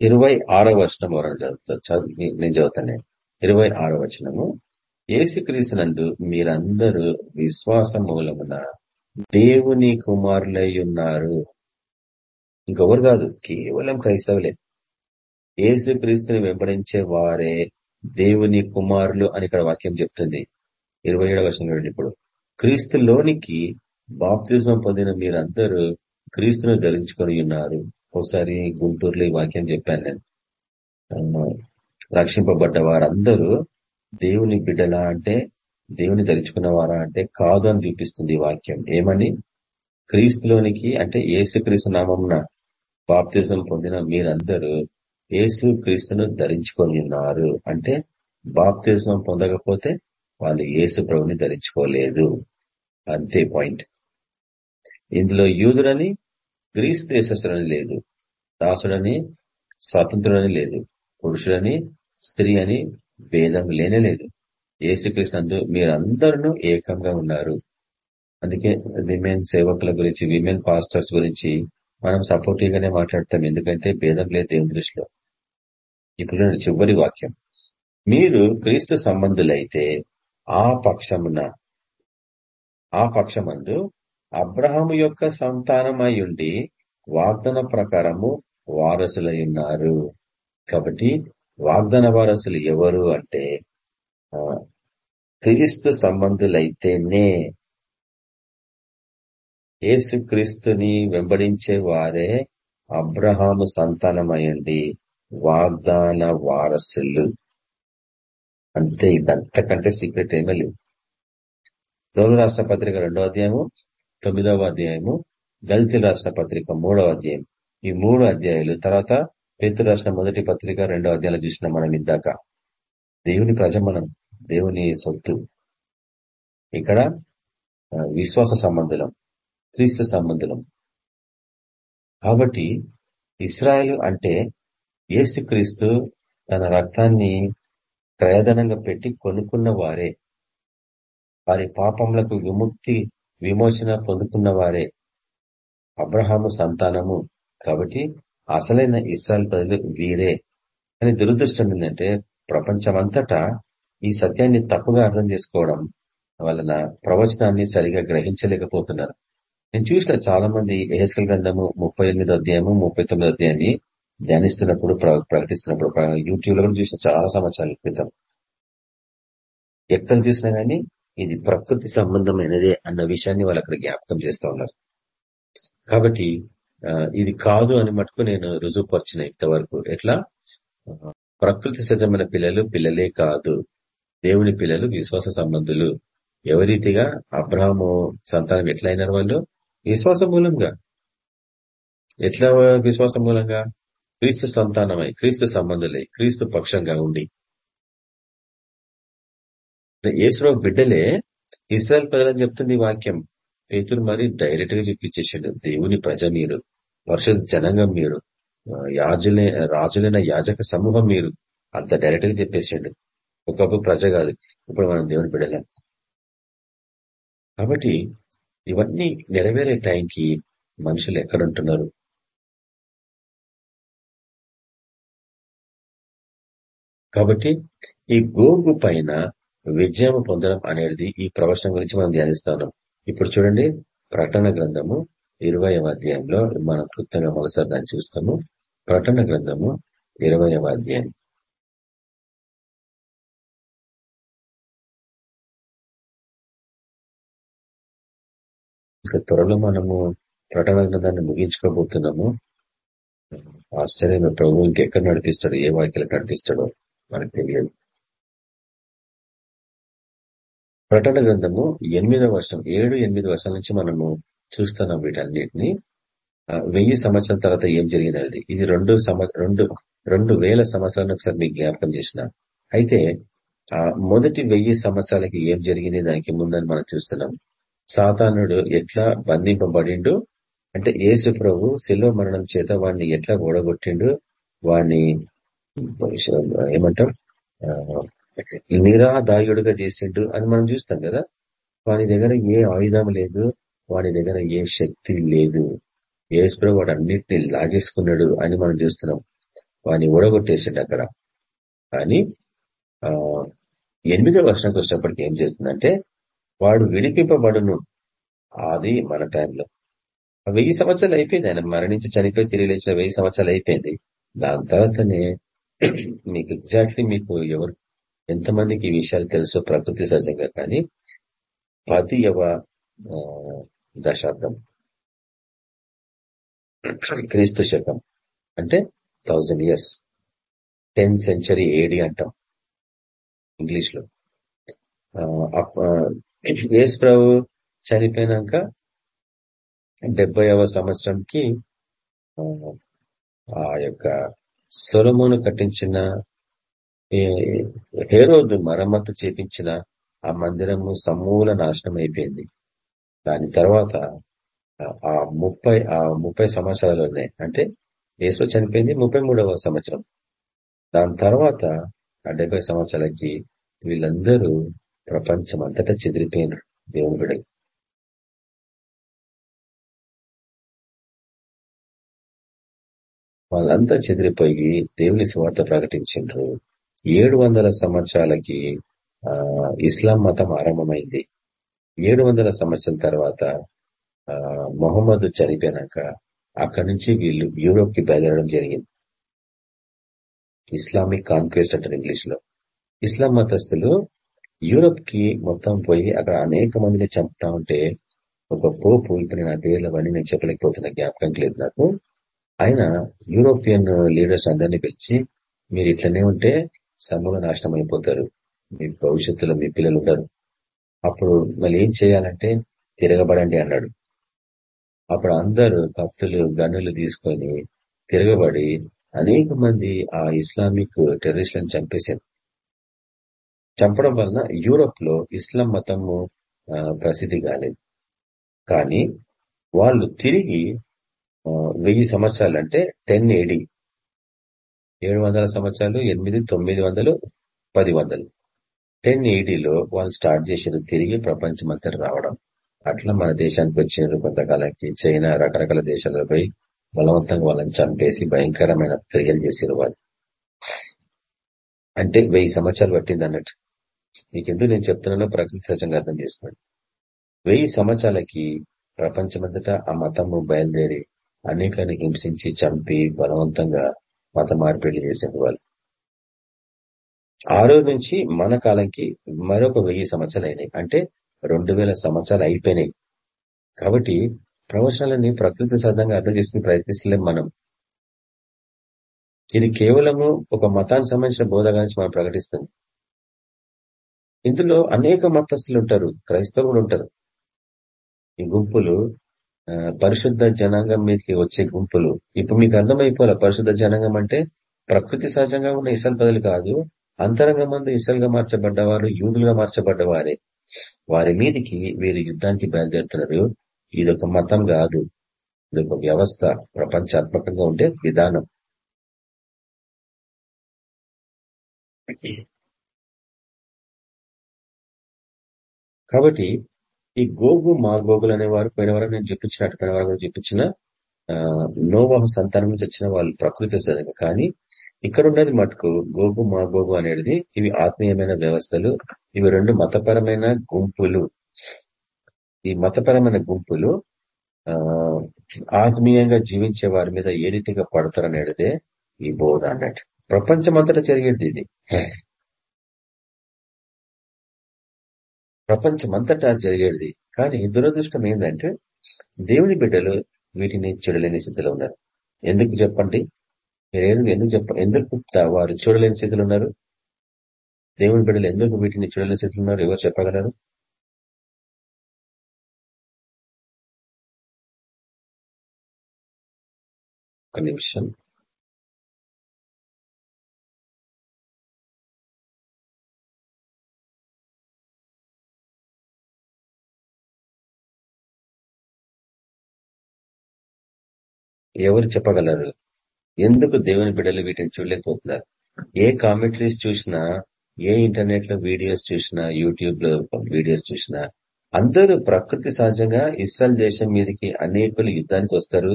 ఇరవై ఆరో వచనం ఎవరైనా చదువుతా నేను చదువుతాను. ఇరవై ఆరో వచనము. ఏసుక్రీస్తునందు మీరందరూ విశ్వాస మూలమున దేవుని కుమారులై ఉన్నారు. ఇంకొకరు కాదు కేవలం క్రైస్తవులే. ఏసుక్రీస్తుని వెంబడించే వారే దేవుని కుమారులు అని ఇక్కడ వాక్యం చెప్తుంది. ఇరవై ఏడవ వర్షం ఇప్పుడు. క్రీస్తులోనికి బాప్తిజం పొందిన మీరందరూ క్రీస్తును ధరించుకొని ఉన్నారు. ఒకసారి గుంటూరులో ఈ వాక్యం చెప్పాను నేను. రక్షింపబడ్డ వారందరూ దేవుని బిడ్డలా అంటే దేవుని ధరించుకున్న వారా అంటే కాదు అని చూపిస్తుంది వాక్యం. ఏమని క్రీస్తులోనికి అంటే ఏసు క్రీస్తు నామంన బాప్తిజం పొందిన మీరందరూ ఏసు క్రీస్తును ధరించుకొని ఉన్నారు. అంటే బాప్తిజం పొందకపోతే వాళ్ళు ఏసు ప్రభుని ధరించుకోలేదు. అంతే పాయింట్. ఇందులో యూదుడని గ్రీస్ దేశస్తులని లేదు దాసుడని స్వతంత్రుడని లేదు పురుషుడని స్త్రీ అని భేదం లేనే లేదు. ఏసుకృష్ణందు మీరందరూ ఏకంగా ఉన్నారు. అందుకే విమెన్ సేవకుల గురించి విమెన్ పాస్టర్స్ గురించి మనం సపోర్టివ్ గానే మాట్లాడతాం. ఎందుకంటే భేదం లేదు దేవుని దృష్టిలో. ఇప్పుడు చివరి వాక్యం. మీరు క్రీస్తు సంబంధులైతే ఆ పక్షమున ఆ పక్షమందు అబ్రహాము యొక్క సంతానమై ఉండి వాగ్దన ప్రకారము వారసులై ఉన్నారు. కాబట్టి వాగ్దన వారసులు ఎవరు అంటే క్రీస్తు సంబంధులైతేనే క్రీస్తుని వెంబడించే వారే అబ్రహాము సంతానమయండి వాగ్దాన వారసులు. అంతే ఇదంతకంటే సీక్రెట్ ఏమీ లేవు. రోలు రాష్ట్ర పత్రిక రెండో అధ్యాయము తొమ్మిదవ అధ్యాయము దళితుల రాష్ట్ర పత్రిక మూడవ అధ్యాయం. ఈ మూడు అధ్యాయులు తర్వాత పేతు రాష్ట్ర మొదటి పత్రిక రెండో అధ్యాయులు చూసిన మనం ఇద్దాక దేవుని ప్రజ మనం దేవుని సొత్తు. ఇక్కడ విశ్వాస సంబంధులం క్రీస్తు సంబంధులం. కాబట్టి ఇస్రాయల్ అంటే క్రీస్తు తన రక్తాన్ని ప్రయోజనంగా పెట్టి కొనుక్కున్న వారే. వారి పాపములకు విముక్తి విమోచన పొందుకున్న వారే అబ్రహాము సంతానము. కాబట్టి అసలైన ఇస్రాయల్ ప్రజలు వీరే. అని దురదృష్టం ఏంటంటే ప్రపంచమంతటా ఈ సత్యాన్ని తప్పుగా అర్థం చేసుకోవడం వలన ప్రవచనాన్ని సరిగా గ్రహించలేకపోతున్నారు. నేను చూసిన చాలా మంది ఎహెస్కల్ గ్రంథము ముప్పై ఎనిమిదో అధ్యాయము ముప్పై తొమ్మిదో అధ్యాయాన్ని ధ్యానిస్తున్నప్పుడు ప్రకటిస్తున్నప్పుడు యూట్యూబ్లో కూడా చూసిన చాలా సంవత్సరాల క్రితం. ఎక్కడ చూసినా గానీ ఇది ప్రకృతి సంబంధమైనదే అన్న విషయాన్ని వాళ్ళు అక్కడ జ్ఞాపకం చేస్తూ ఉన్నారు. కాబట్టి ఇది కాదు అని మటుకు నేను రుజువుపరిచిన ఇంతవరకు. ఎట్లా? ప్రకృతి సజ్జమైన పిల్లలు పిల్లలే కాదు. దేవుని పిల్లలు విశ్వాస సంబంధులు. ఎవరీతిగా అబ్రాహము సంతానం ఎట్లా అయినారు వాళ్ళు? విశ్వాస మూలంగా. ఎట్లా విశ్వాస మూలంగా? క్రీస్తు సంతానమై క్రీస్తు సంబంధులై క్రీస్తు పక్షంగా ఉండి. ఏసురావు బిడ్డలే ఇస్రాయల్ ప్రజలని చెప్తుంది వాక్యం. పేతులు మరి డైరెక్ట్గా చూపించేసాడు దేవుని ప్రజ మీరు వర్ష జనంగం మీరు యాజులే రాజులైన యాజక సమూహం మీరు అంత డైరెక్ట్గా చెప్పేసాడు. ఒకప్పుడు ప్రజ కాదు ఇప్పుడు మనం దేవుని బిడ్డలే. కాబట్టి ఇవన్నీ నెరవేరే టైంకి మనుషులు ఎక్కడుంటున్నారు? కాబట్టి ఈ గోగు పైన విజయం పొందడం అనేది ఈ ప్రవచనం గురించి మనం ధ్యానిస్తాం ఇప్పుడు చూడండి ప్రకటన గ్రంథము ఇరవై అధ్యాయంలో మనం కృత్యంగా మొదటిసారి దాన్ని చూస్తాము. ప్రకటన గ్రంథము ఇరవై అధ్యాయం. ఇంకా త్వరలో మనము ప్రకటన గ్రంథాన్ని ముగించుకోబోతున్నాము. ఆశ్చర్యమైన ప్రభు ఇంకెక్కడ నడిపిస్తాడు? ఏ వాక్యాలకు నడిపిస్తాడో మనకు తెలియదు. ప్రకటన గ్రంథము ఎనిమిదవ వర్షం ఏడు ఎనిమిది వర్షాల నుంచి మనము చూస్తున్నాం వీటన్నిటిని. వెయ్యి సంవత్సరాల తర్వాత ఏం జరిగినది ఇది రెండు రెండు రెండు వేల సంవత్సరాలను ఒకసారి మీకు జ్ఞాపకం చేసిన. అయితే ఆ మొదటి వెయ్యి సంవత్సరాలకి ఏం జరిగింది? దానికి ముందని మనం చూస్తున్నాం. సాతానుడు ఎట్లా బంధింపబడిండు? అంటే యేసు ప్రభు శిలో మరణం చేత వాడిని ఎట్లా ఓడగొట్టిండు? వాడిని ఏమంటాం? నిరాదాయుడుగా చేసిండు అని మనం చూస్తాం కదా. వాని దగ్గర ఏ ఆయుధం లేదు వాని దగ్గర ఏ శక్తి లేదు. ఏసుప్ర వాడు అన్నిటిని లాగేసుకున్నాడు అని మనం చూస్తున్నాం. వాడిని ఓడగొట్టేసిండు అక్కడ. కానీ ఆ ఎనిమిదో వర్షంకి వచ్చినప్పటికీ ఏం జరుగుతుందంటే వాడు విడిపింపబడును. అది మన టైంలో. వెయ్యి సంవత్సరాలు అయిపోయింది. ఆయన మరణించి చనిపోయి తిరిగి లేచిన వెయ్యి సంవత్సరాలు అయిపోయింది. దాని తర్వాతనే మీకు ఎగ్జాక్ట్లీ మీకు ఎవరు ఎంతమందికి ఈ విషయాలు తెలుసు ప్రకృతి సహజంగా కానీ పదియవ దశాబ్దం. క్రీస్తు శకం అంటే thousand years. Tenth century AD అంటాం ఇంగ్లీష్లో యేసు ప్రభు చనిపోయినాక డెబ్బైవ సంవత్సరంకి ఆ యొక్క సొలమును కట్టించిన హేరోదు మరమ్మతు చేపించిన ఆ మందిరము సమూల నాశనం అయిపోయింది దాని తర్వాత ఆ ముప్పై ఆ ముప్పై సంవత్సరాలనే అంటే యేసు చనిపోయింది ముప్పై మూడవ సంవత్సరం. దాని తర్వాత ఆ డెబ్బై సంవత్సరాలకి వీళ్ళందరూ ప్రపంచం అంతటా చెదిరిపోయినారు దేవుని బిడ్డలు వాళ్ళంతా చెదిరిపోయి దేవుని స్వార్థ ప్రకటించారు ఏడు వందల సంవత్సరాలకి ఆ ఇస్లాం మతం ఆరంభమైంది. ఏడు వందల సంవత్సరాల తర్వాత మొహమ్మద్ చనిపోయినాక అక్కడి నుంచి వీళ్ళు యూరోప్కి బయలుదేరడం జరిగింది. ఇస్లామిక్ కాన్క్వెస్ట్ అంటారు ఇంగ్లీష్లో ఇస్లాం మతస్థులు యూరోప్కి మొత్తం పోయి అక్కడ అనేక మందిని చంపుతా ఉంటే ఒక పోపు ఇప్పుడు నా పేర్లు అవన్నీ నేను చెప్పలేకపోతున్నా జ్ఞాపకం లేదు నాకు. ఆయన యూరోపియన్ లీడర్స్ అందరినీ పిలిచి మీరు ఇట్లనే ఉంటే సమూల నాశనం అయిపోతారు. మీ భవిష్యత్తులో మీ పిల్లలు ఉండరు. అప్పుడు మళ్ళీ ఏం చేయాలంటే తిరగబడండి అన్నాడు. అప్పుడు అందరూ భక్తులు గన్నులు తీసుకొని తిరగబడి అనేక మంది ఆ ఇస్లామిక్ టెర్రరిస్టులను చంపేశారు. చంపడం వలన యూరోప్లో ఇస్లాం మతము ప్రసిద్ధి కాలేదు. కానీ వాళ్ళు తిరిగి వెయ్యి సంవత్సరాలు అంటే టెన్ ఏడీ ఏడు వందల సంవత్సరాలు ఎనిమిది తొమ్మిది వందలు పది వందలు. టెన్ ఎయిటీలో వాళ్ళు స్టార్ట్ చేసారు తిరిగి ప్రపంచం అంతా రావడం. అట్లా మన దేశానికి వచ్చినారు కొంతకాలానికి. చైనా రకరకాల దేశాలపై బలవంతంగా వాళ్ళని చంపేసి భయంకరమైన క్రియలు చేసారు వాళ్ళు. అంటే వెయ్యి సంవత్సరాలు పట్టింది అన్నట్టు. మీకెందుకు నేను చెప్తున్నానో ప్రకృతి సహజంగా అర్థం చేసుకోండి. వెయ్యి సంవత్సరాలకి ప్రపంచమంతటా ఆ మతము బయలుదేరి అనేకలను హింసించి చంపి బలవంతంగా మత మార్పిడి చేసేది వాళ్ళు ఆ రోజు నుంచి మన కాలంకి మరొక వెయ్యి సంవత్సరాలు అయినాయి. అంటే రెండు వేల సంవత్సరాలు అయిపోయినాయి. కాబట్టి ప్రవచనాలని ప్రకృతి సహజంగా అర్థం చేసుకుని ప్రయత్నిస్తలేం మనం. ఇది కేవలము ఒక మతానికి సంబంధించిన బోధ గురించి మనం ప్రకటిస్తుంది ఇందులో అనేక మతస్థులు ఉంటారు. క్రైస్తవులు ఉంటారు. ఈ గుంపులు పరిశుద్ధ జనాంగం మీదకి వచ్చే గుంపులు. ఇప్పుడు మీకు అర్థమైపోలే పరిశుద్ధ జనాంగం అంటే ప్రకృతి సహజంగా ఉన్న ఇసల్ పదలు కాదు అంతరంగ మందు ఇసల్గా మార్చబడ్డవారు యూదులుగా మార్చబడ్డవారే. వారి మీదికి వీరు యుద్ధానికి బయలుదేరుతున్నారు. ఇది ఒక మతం కాదు. ఇది ఒక వ్యవస్థ ప్రపంచాత్మకంగా ఉండే విధానం. కాబట్టి ఈ గోగు మా గోగులు అనేవారు పోయిన వరకు నేను చూపించినట్టు పోయిన వరకు చూపించిన నోవాహు సంతానం నుంచి వచ్చిన వాళ్ళు ప్రకృతి సరిగా కానీ ఇక్కడ ఉన్నది మటుకు గోగు మా గోగు అనేది ఇవి ఆత్మీయమైన వ్యవస్థలు. ఇవి రెండు మతపరమైన గుంపులు. ఈ మతపరమైన గుంపులు ఆ ఆత్మీయంగా జీవించే వారి మీద ఏ రీతిగా పడతారు అనేదే ఈ బోధ అన్నట్టు. ప్రపంచమంతటా జరిగేది ఇది. ప్రపంచమంతటా జరిగేది. కానీ దురదృష్టం ఏంటంటే దేవుని బిడ్డలు వీటిని చూడలేని స్థితిలో ఉన్నారు. ఎందుకు చెప్పండి? మీరు ఎందుకు చెప్ప ఎందుకు వారు చూడలేని స్థితిలో ఉన్నారు. దేవుని బిడ్డలు ఎందుకు వీటిని చూడలేని స్థితిలో ఉన్నారు? ఎవరు చెప్పగలరు? ఒక నిమిషం. ఎవరు చెప్పగలరు? ఎందుకు దేవుని బిడ్డలు వీటిని చూడలేకపోతున్నారు? ఏ కామెంటరీస్ చూసినా ఏ ఇంటర్నెట్లో వీడియోస్ చూసినా యూట్యూబ్లో వీడియోస్ చూసినా అందరూ ప్రకృతి సహజంగా ఇస్రాయల్ దేశం మీదకి అనేకులు యుద్ధానికి వస్తారు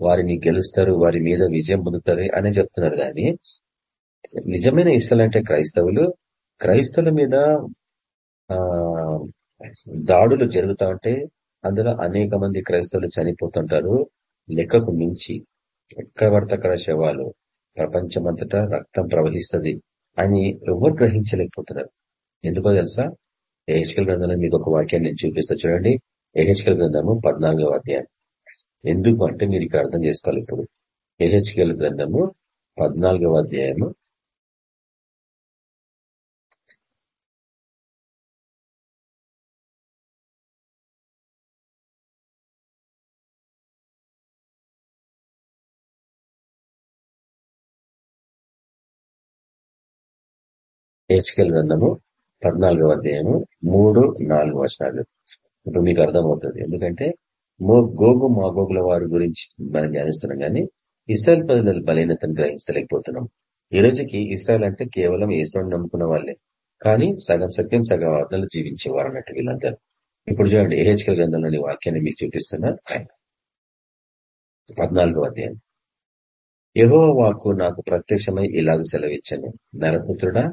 వారిని గెలుస్తారు వారి మీద విజయం పొందుతారు అని చెప్తున్నారు. కానీ నిజమైన ఇస్రాయల్ అంటే క్రైస్తవులు క్రైస్తవుల మీద ఆ దాడులు జరుగుతా ఉంటే అందులో అనేక మంది క్రైస్తవులు చనిపోతుంటారు. లెక్కకు మించి ఎక్కడ అక్కడ శవాలు ప్రపంచమంతటా రక్తం ప్రవహిస్తుంది అని ఎవరు గ్రహించలేకపోతున్నారు. ఎందుకో తెలుసా? ఏహెచ్కల్ గ్రంథంలో మీకు ఒక వాక్యాన్ని నేను చూపిస్తా చూడండి. ఏహెచ్కల్ గ్రంథము పద్నాలుగవ అధ్యాయం. ఎందుకు అంటే మీరు ఇక్కడ అర్థం చేసుకోవాలి ఇప్పుడు. ఏహెచ్కల్ గ్రంథము పద్నాలుగవ అధ్యాయము హెచ్కెల్ గ్రంథము పద్నాలుగవ అధ్యాయము మూడు నాలుగు వచనాలు. ఇప్పుడు మీకు అర్థమవుతుంది. ఎందుకంటే మో గోగు మా గోగుల వారి గురించి మనం ధ్యానిస్తున్నాం కానీ ఇస్రాయల్ ప్రజల బలహీనతను గ్రహించలేకపోతున్నాం. ఈ రోజుకి ఇస్రాయల్ అంటే కేవలం ఈశ్వరుని నమ్ముకున్న వాళ్ళే. కానీ సగం సత్యం సగం అర్థాలు జీవించేవారు అన్నట్టు వీళ్ళందరూ. ఇప్పుడు చూడండి ఏహెచ్కల్ గ్రంథంలోని వాక్యాన్ని మీకు చూపిస్తున్నా పద్నాలుగో అధ్యాయం. యహో వాకు నాకు ప్రత్యక్షమై ఇలాగ సెలవిచ్చాను. నరపుత్రుడా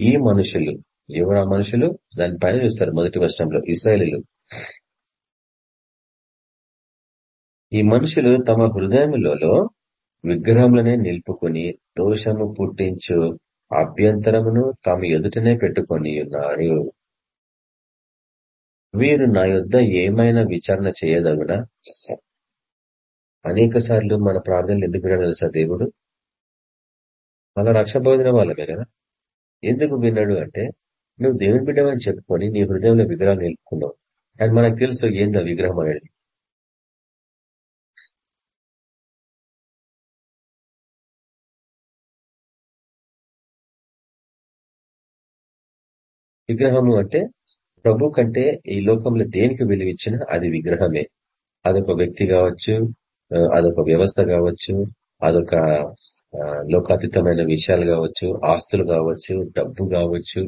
ఈ మనుషులు ఎవరు ఆ మనుషులు? దాని పైన చూస్తారు మొదటి వర్షంలో ఇస్రాయలీలు. ఈ మనుషులు తమ హృదయములలో విగ్రహములనే నిలుపుకొని దోషము పుట్టించు అభ్యంతరమును తమ ఎదుటనే పెట్టుకొని ఉన్నారు. వీరు నా యొద్ద ఏమైనా విచారణ చేయదగునా? అనేక సార్లు మన ప్రార్థనలు ఎందుకు వినడం తెలుసా దేవుడు? మన రక్షబోధిన వాళ్ళమే కదా. ఎందుకు విన్నాడు అంటే నువ్వు దేవుని బిడ్డమని చెప్పుకొని నీ హృదయంలో విగ్రహాలు నిలుపుకున్నావు. అండ్ మనకు తెలుసు ఏందా విగ్రహం అనేది. విగ్రహము అంటే ప్రభు కంటే ఈ లోకంలో దేనికి విలువిచ్చినా అది విగ్రహమే. అదొక వ్యక్తి కావచ్చు అదొక వ్యవస్థ కావచ్చు అదొక లోకాతీతమైన విషయాలు కావచ్చు ఆస్తులు కావచ్చు డబ్బు కావచ్చు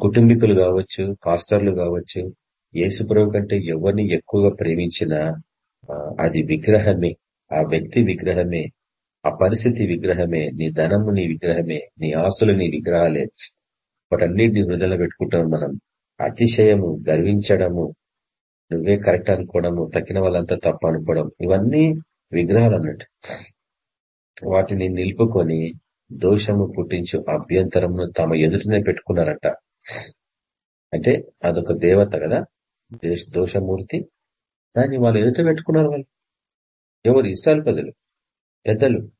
కుటుంబీకులు కావచ్చు పాస్టర్లు కావచ్చు యేసుప్రభు కంటే ఎవరిని ఎక్కువగా ప్రేమించినా అది విగ్రహమే. ఆ వ్యక్తి విగ్రహమే. ఆ పరిస్థితి విగ్రహమే. నీ ధనము నీ విగ్రహమే. నీ ఆస్తులు నీ విగ్రహాలే. వాటన్నిటిని హృదయలో పెట్టుకుంటాం మనం. అతిశయము గర్వించడము నువ్వే కరెక్ట్ అనుకోవడము తక్కిన వాళ్ళంతా తప్పు అనుకోవడం ఇవన్నీ విగ్రహాలు అన్నట్టు. వాటిని నిలుపుకొని దోషము పుట్టించు అభ్యంతరమును తమ ఎదుటినే పెట్టుకున్నారట. అంటే అదొక దేవత కదా? దోషమూర్తి. దాన్ని వాళ్ళు ఎదుట పెట్టుకున్నారు వాళ్ళు. ఎవరు? ఇష్టాలు ప్రజలు. పెద్దలు.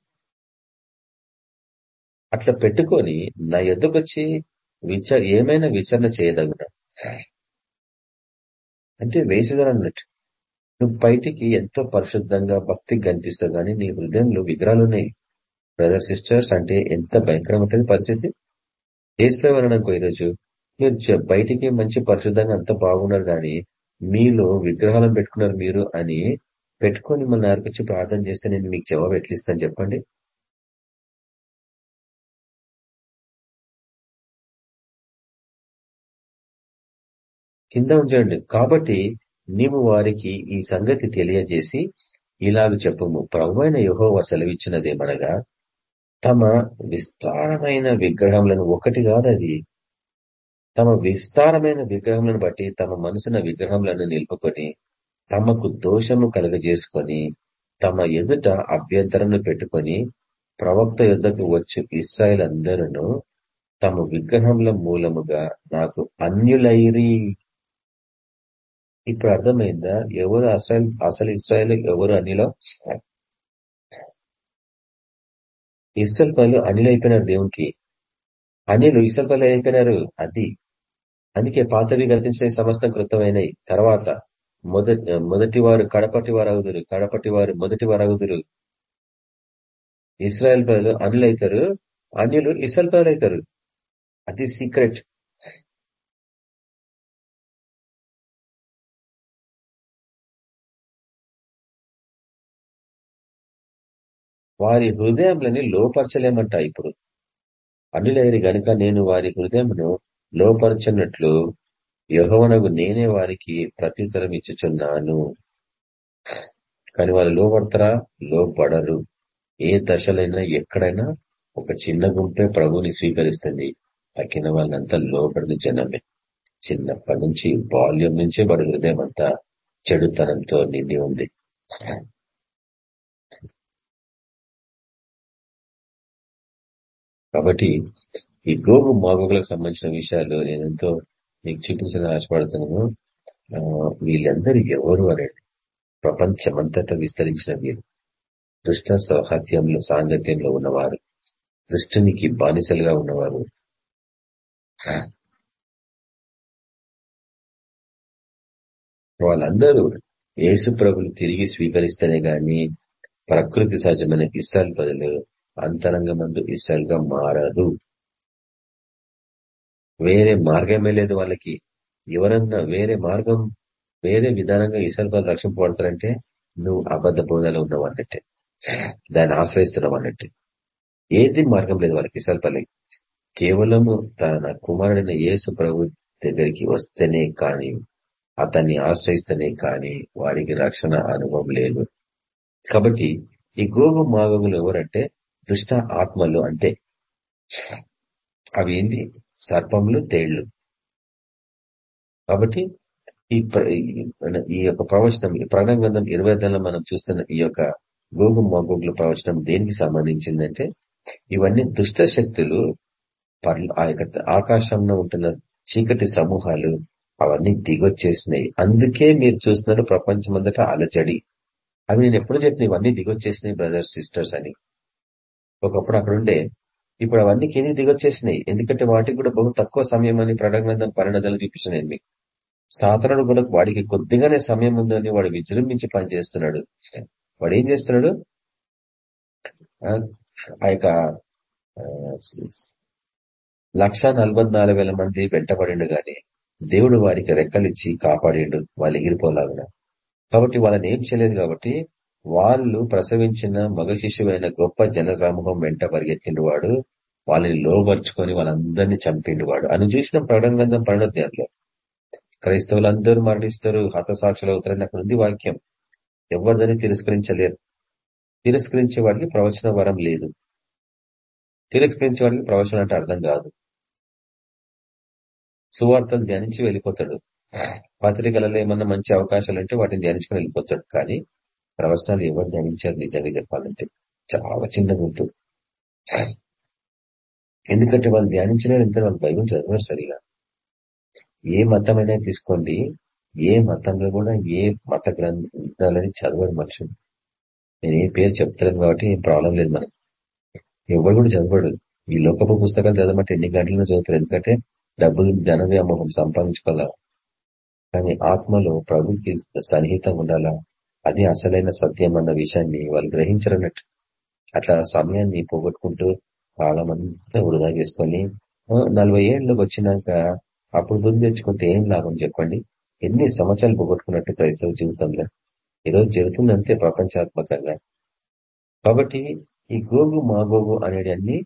అట్లా పెట్టుకొని నా ఎద్దుకొచ్చి విచార ఏమైనా విచారణ చేయదగ్గట అంటే వేసుదల అన్నట్టు నువ్వు బయటికి ఎంతో పరిశుద్ధంగా భక్తి కనిపిస్తావు కానీ నీ హృదయంలో విగ్రహాలు ఉన్నాయి. బ్రదర్ సిస్టర్స్ అంటే ఎంత భయంకరం ఉంటుంది పరిస్థితి ఏసుకోవాలనుకో ఈరోజు మీరు బయటికి మంచి పరిశుద్ధంగా అంత బాగున్నారు కానీ మీలో విగ్రహాలను పెట్టుకున్నారు మీరు అని పెట్టుకొని మన వచ్చి ప్రార్థన చేస్తే నేను మీకు జవాబు ఎట్లిస్తాను చెప్పండి? కింద ఉంచండి. కాబట్టి నీవు వారికి ఈ సంగతి తెలియజేసి ఇలాగ చెప్పము. ప్రభువైన యహోవ సెలవిచ్చినదేమనగా తమ విస్తారమైన విగ్రహములను ఒకటి కాదు అది తమ విస్తారమైన విగ్రహములను బట్టి తమ మనసున విగ్రహములను నిలుపుకొని తమకు దోషము కలుగజేసుకొని తమ ఎదుట అభ్యంతరను పెట్టుకొని ప్రవక్త యుద్ధకు వచ్చు ఇస్రాయల్ అందరూ తమ విగ్రహముల మూలముగా నాకు అన్యులైరి. ఇప్పుడు అర్థమైందా? ఎవరు అసలు అసలు ఇస్రాయల్ ఎవరు అనిలో? ఇసల్ పనులు అనిలైపోయినారు అయిపోయినారు దేవునికి. అనిలు ఇసల్ పనులు అయిపోయినారు. అది. అందుకే పాతవి గతించిన సమస్తం కృతమైనవి. తర్వాత మొదటి మొదటి వారు కడపటి వారు అవుదురు. కడపటి వారు మొదటి వారు అవుదురు. ఇస్రాయల్ పనులు అనిలైతారు. అవుతారు అన్యులు ఇసల్ పనులు అవుతారు అది సీక్రెట్. వారి హృదయంలని లోపరచలేమంట ఇప్పుడు. అన్నిలైరి గనుక నేను వారి హృదయంను లోపరచనట్లు యహోవనగు నేనే వారికి ప్రత్యుత్తరం ఇచ్చుచున్నాను. కానీ వాళ్ళు లోపడతారా లోపడరు ఏ దశలైనా ఎక్కడైనా ఒక చిన్న గుంపే ప్రభుని స్వీకరిస్తుంది. తక్కిన వాళ్ళంతా లోపడిన జనమే. చిన్నప్పటి నుంచి బాల్యం నుంచే వాడి హృదయం అంతా చెడుతనంతో నిండి ఉంది. కాబట్టి ఈ గోగు మాగోగులకు సంబంధించిన విషయాలు నేను ఎంతో మీకు చూపించాలని ఆశపడుతున్నాను. వీళ్ళందరూ ఎవరు అనేది ప్రపంచమంతటా విస్తరించిన వీరు. దుష్ట సౌహత్యంలో సాంగత్యంలో ఉన్నవారు. దుష్టునికి బానిసలుగా ఉన్నవారు. వాళ్ళందరూ యేసు ప్రభులు తిరిగి స్వీకరిస్తేనే గాని ప్రకృతి సహజమైన ఇస్రాయల్ ప్రజలు అంతరంగమందు ఇస్రాయల్ మారదు. వేరే మార్గమే లేదు వాళ్ళకి. ఎవరన్నా వేరే మార్గం వేరే విధానంగా ఇస్రాయల్ వాళ్ళు రక్షింపబడతారంటే నువ్వు అబద్ధ బోధలో ఉన్నావు అన్నట్టే దాన్ని ఆశ్రయిస్తున్నావు అన్నట్టు. ఏది మార్గం లేదు వాళ్ళకి ఇస్రాయల్ కేవలము తన కుమారుడైన యేసు ప్రభు దగ్గరికి వస్తేనే కాని అతన్ని ఆశ్రయిస్తేనే కాని వారికి రక్షణ అనుభవం లేదు. కాబట్టి ఈ గోగు మాగములు ఎవరంటే దుష్ట ఆత్మలు అంతే అవి ఏంది సర్పములు తేళ్ళు. కాబట్టి ఈ ఈ యొక్క ప్రవచనం ప్రకటన గ్రంథం ఇరవై మనం చూస్తున్న ఈ యొక్క గోగు మగోగుల ప్రవచనం దేనికి సంబంధించిందంటే ఇవన్నీ దుష్ట శక్తులు ఆ యొక్క ఆకాశంలో ఉంటున్న చీకటి సమూహాలు అవన్నీ దిగొచ్చేసినాయి. అందుకే మీరు చూస్తున్నారు ప్రపంచమంతటా అలజడి. అవి నేను ఎప్పుడు చెప్పిన ఇవన్నీ దిగొచ్చేసినాయి బ్రదర్స్ సిస్టర్స్ అని. ఒకప్పుడు అక్కడ ఉండే. ఇప్పుడు అవన్నీ కిందికి దిగొచ్చేసినాయి. ఎందుకంటే వాటికి కూడా బహు తక్కువ సమయం అని ప్రకటన పరిణామాలు చూపించాను మీకు. సాధారణ కూడా వాడికి కొద్దిగానే సమయం ఉందని వాడు విజృంభించి పనిచేస్తున్నాడు వాడు ఏం చేస్తున్నాడు? ఆ యొక్క లక్ష మంది వెంటబడిండు గాని దేవుడు వారికి రెక్కలిచ్చి కాపాడిండు. వాళ్ళు ఎగిరిపోలాగా కాబట్టి వాళ్ళని ఏం చేయలేదు కాబట్టి వాళ్ళు ప్రసవించిన మగ శిశువైన గొప్ప జన సమూహం వెంట పరిగెత్తిండు వాడు వాళ్ళని లోబర్చుకొని వాళ్ళందరినీ చంపిండు వాడు అని చూసిన ప్రకటన పరిణత్యంలో క్రైస్తవులు అందరూ మరణిస్తారు హతసాక్షులు అవుతారని అక్కడ ఉంది వాక్యం. ఎవరిదని తిరస్కరించలేరు. తిరస్కరించే వాడికి ప్రవచన వరం లేదు. తిరస్కరించే వాడికి ప్రవచనం అంటే అర్థం కాదు. సువార్తలు ధ్యానించి వెళ్ళిపోతాడు. పత్రికలలో ఏమన్నా మంచి అవకాశాలు అంటే వాటిని ధ్యానించుకుని వెళ్ళిపోతాడు. కానీ ప్రవచనాలు ఎవరు ధ్యానించారు నిజంగా చెప్పాలంటే చాలా చిన్న గుర్తు ఎందుకంటే వాళ్ళు ధ్యానించలేరు ఎందుకంటే వాళ్ళు బైబుల్ చదివారు సరిగా. ఏ మతమైనా తీసుకోండి ఏ మతంలో కూడా ఏ మత గ్రంథాలని చదవడు మనుషులు. నేను ఏ పేరు చెప్తాను కాబట్టి ఏం ప్రాబ్లం లేదు మనకు. ఎవరు కూడా చదవడు. ఈ లోకపు పుస్తకాలు చదవమంటే ఎన్ని గంటలను చదువుతారు. ఎందుకంటే డబ్బులు ధన వ్యామోహం సంపాదించుకోవాలా? కానీ ఆత్మలో ప్రభుకి సన్నిహితంగా ఉండాలా? అది అసలైన సత్యం అన్న విషయాన్ని వాళ్ళు గ్రహించరన్నట్టు. అట్లా సమయాన్ని పోగొట్టుకుంటూ కాలం అంతా వృధా చేసుకొని నలభై ఏళ్ళకి వచ్చినాక అప్పుడు బుద్ధి తెచ్చుకుంటే ఏం లాభం చెప్పండి? ఎన్ని సంవత్సరాలు పోగొట్టుకున్నట్టు క్రైస్తవ జీవితంలో? ఈరోజు జరుగుతుంది అంతే ప్రపంచాత్మకంగా. కాబట్టి ఈ గోగు మాగోగు అనేవి అన్ని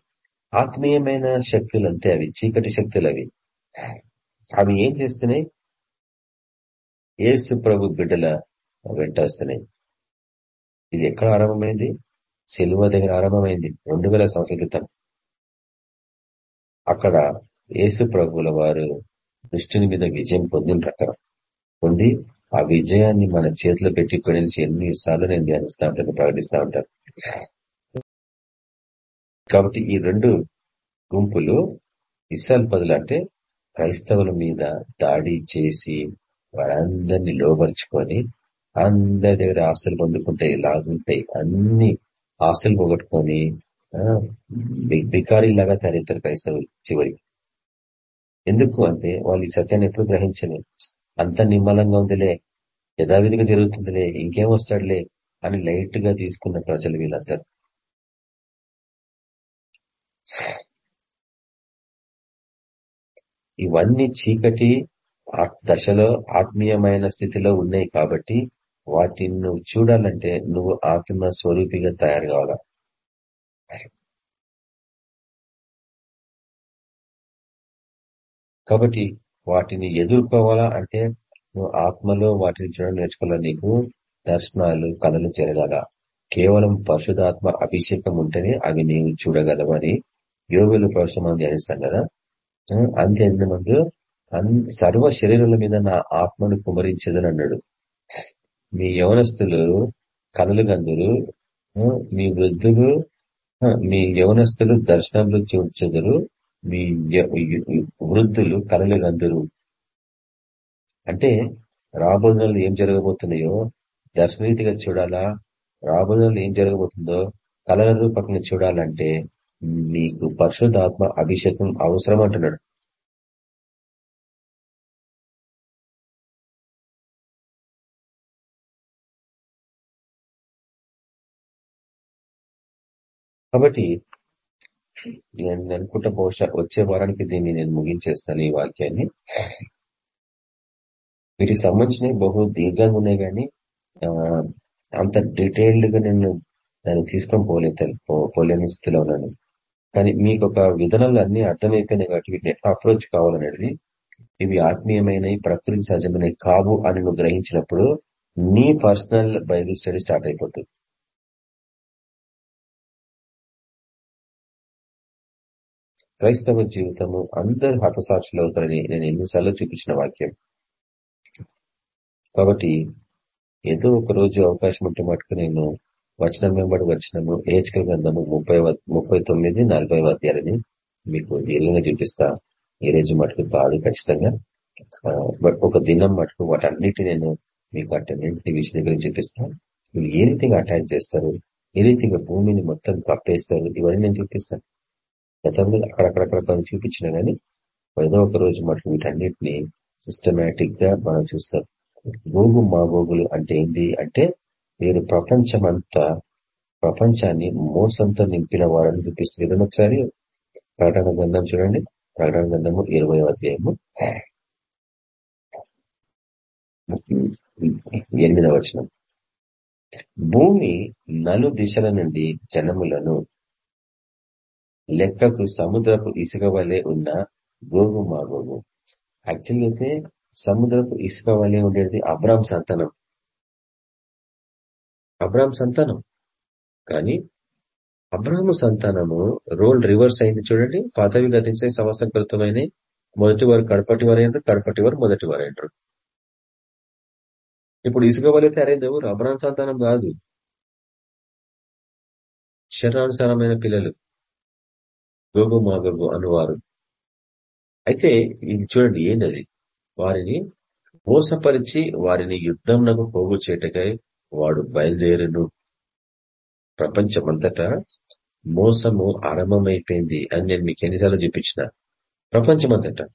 ఆత్మీయమైన శక్తులు అంతే అవి చీకటి శక్తులు అవి. అవి ఏం చేస్తున్నాయి? ఏసు ప్రభు బిడ్డల వెంట వస్తున్నాయి ఇది ఎక్కడ ఆరంభమైంది? సెలవు దగ్గర ఆరంభమైంది. రెండు వేల సంవత్సరాల క్రితం. అక్కడ యేసు ప్రభుల వారు దృష్టిని మీద విజయం పొందిన పొంది ఆ విజయాన్ని మన చేతిలో పెట్టి ఎన్ని ఎన్నిసార్లు నేను ధ్యానిస్తా ఉంటాను ప్రకటిస్తా ఉంటాను కాబట్టి ఈ రెండు గుంపులు ఇసాల్ పదులు అంటే క్రైస్తవుల మీద దాడి చేసి వారందరినీ లోపరుచుకొని అందరి దగ్గర ఆస్తులు పొందుకుంటాయి లాగుంటాయి అన్ని ఆస్తులు పోగొట్టుకొని లాగా తయారవుతారు క్రైస్తవులు చివరికి. ఎందుకు అంటే వాళ్ళు ఈ సత్యాన్ని ఎప్పుడు గ్రహించలే అంత నిమ్మలంగా ఉందిలే యథావిధిగా జరుగుతుందిలే ఇంకేం వస్తాడులే అని లైట్గా తీసుకున్న ప్రజలు వీళ్ళందరూ. ఇవన్నీ చీకటి దశలో ఆత్మీయమైన స్థితిలో ఉన్నాయి కాబట్టి వాటిని నువ్వు చూడాలంటే నువ్వు ఆత్మ స్వరూపిగా తయారు కావాలా? కాబట్టి వాటిని ఎదుర్కోవాలా అంటే నువ్వు ఆత్మలో వాటిని చూడడం నేర్చుకోవాలా? నీకు దర్శనాలు కళలు జరగాల కేవలం పరిశుధాత్మ అభిషేకం ఉంటేనే అవి నీవు చూడగలవని యోగులు ప్రవేశం మనం ధ్యానిస్తాం కదా. అంతే ముందు సర్వ శరీరాల మీద నా ఆత్మను కుమరించదని అన్నాడు. మీ యవనస్తులు కలలు గందులు మీ వృద్ధులు మీ యవనస్తులు దర్శనంలో చూచెదరు మీ వృద్ధులు కలలు గందురు అంటే రాబోదినాలు ఏం జరగబోతున్నాయో దర్శనరీతిగా చూడాలా? రాబోదినాలు ఏం జరగబోతుందో కలల రూపకంగా చూడాలంటే మీకు పరిశుద్ధాత్మ అభిషేకం అవసరం అంటున్నాడు కాబట్టి నేను అనుకుంటా బహుశా వచ్చే వారానికి దీన్ని నేను ముగించేస్తాను ఈ వాక్యాన్ని. వీటికి సంబంధించినవి బహు దీర్ఘంగా ఉన్నాయి కానీ అంత డీటెయిల్డ్గా నేను దాన్ని తీసుకొని పోలే పోలేని స్థితిలో ఉన్నాను. కానీ మీకు ఒక విధానాలు అన్ని అర్థమైపోయినాయి కాబట్టి వీటిని ఎట్లా అప్రోచ్ కావాలనేది ఇవి ఆత్మీయమైనవి ప్రకృతి సహజమైన కావు అని నువ్వు గ్రహించినప్పుడు నీ పర్సనల్ బైబిల్ స్టడీ స్టార్ట్ అయిపోతుంది. క్రైస్తవ జీవితము అందరు హతసాక్షులు అవుతారని నేను ఎన్నిసార్లు చూపించిన వాక్యం. కాబట్టి ఏదో ఒక రోజు అవకాశం ఉంటే మటుకు నేను వచనం వెంబడి వచ్చినము ఏజ్కల్ గ్రంథము ముప్పై ముప్పై తొమ్మిది నలభై అధ్యాయాలని మీకు దీర్ఘంగా చూపిస్తా. ఈ రోజు మటుకు కాదు ఖచ్చితంగా. బట్ ఒక దినం మటుకు వాటన్నిటి నేను మీకు అటన్నింటి విషయం గురించి చూపిస్తా. వీళ్ళు ఏ రీతిగా అటాక్ చేస్తారు? ఏ రీతిగా భూమిని మొత్తం కప్పేస్తారు? ఇవన్నీ నేను చూపిస్తాను. గతంలో అక్కడక్కడక్కడ చూపించిన కానీ ఏదో ఒక రోజు మటుకు వీటన్నిటిని సిస్టమేటిక్గా మనం చూస్తాం. గోగు మా గోగులు అంటే ఏంటి అంటే మీరు ప్రపంచం అంతా ప్రపంచాన్ని మోసంతో నింపిన వారని చూపిస్తుంది. ఒకసారి ప్రకటన గ్రంథం చూడండి. ప్రకటన గ్రంథము ఇరవై అధ్యాయము. ఎనిమిదవ వచనం. భూమి నలు దిశల నుండి జనములను లెక్కకు సముద్రపు ఇసుక వలె ఉన్న గోగు మా గోగు యాక్చువల్గా అయితే సముద్రపు ఇసుక వలె ఉండేది అబ్రామ్ సంతానం. అబ్రామ్ సంతానం. కానీ అబ్రాహ్మ సంతానము రోల్ రివర్స్ అయింది చూడండి. పాతవి గతించే సంవత్సరం కృతమైన మొదటి వారు కడపటి వారు అయినారు కడపటి వారు మొదటి వారు అయినారు ఇప్పుడు ఇసుక వలె తయారైంది ఎవరు? అబ్రాహ్మ సంతానం కాదు. శరీరానుసారమైన పిల్లలు. గోగు మాగోగు అనువారు. అయితే ఇది చూడండి ఏంటది? వారిని మోసపరిచి వారిని యుద్ధంనకు పోగు చేటకై వాడు బయలుదేరును. ప్రపంచమంతటా మోసము ఆరంభమైపోయింది అని నేను మీకు ఎన్నిసార్లు చూపించిన. ప్రపంచమంతటా.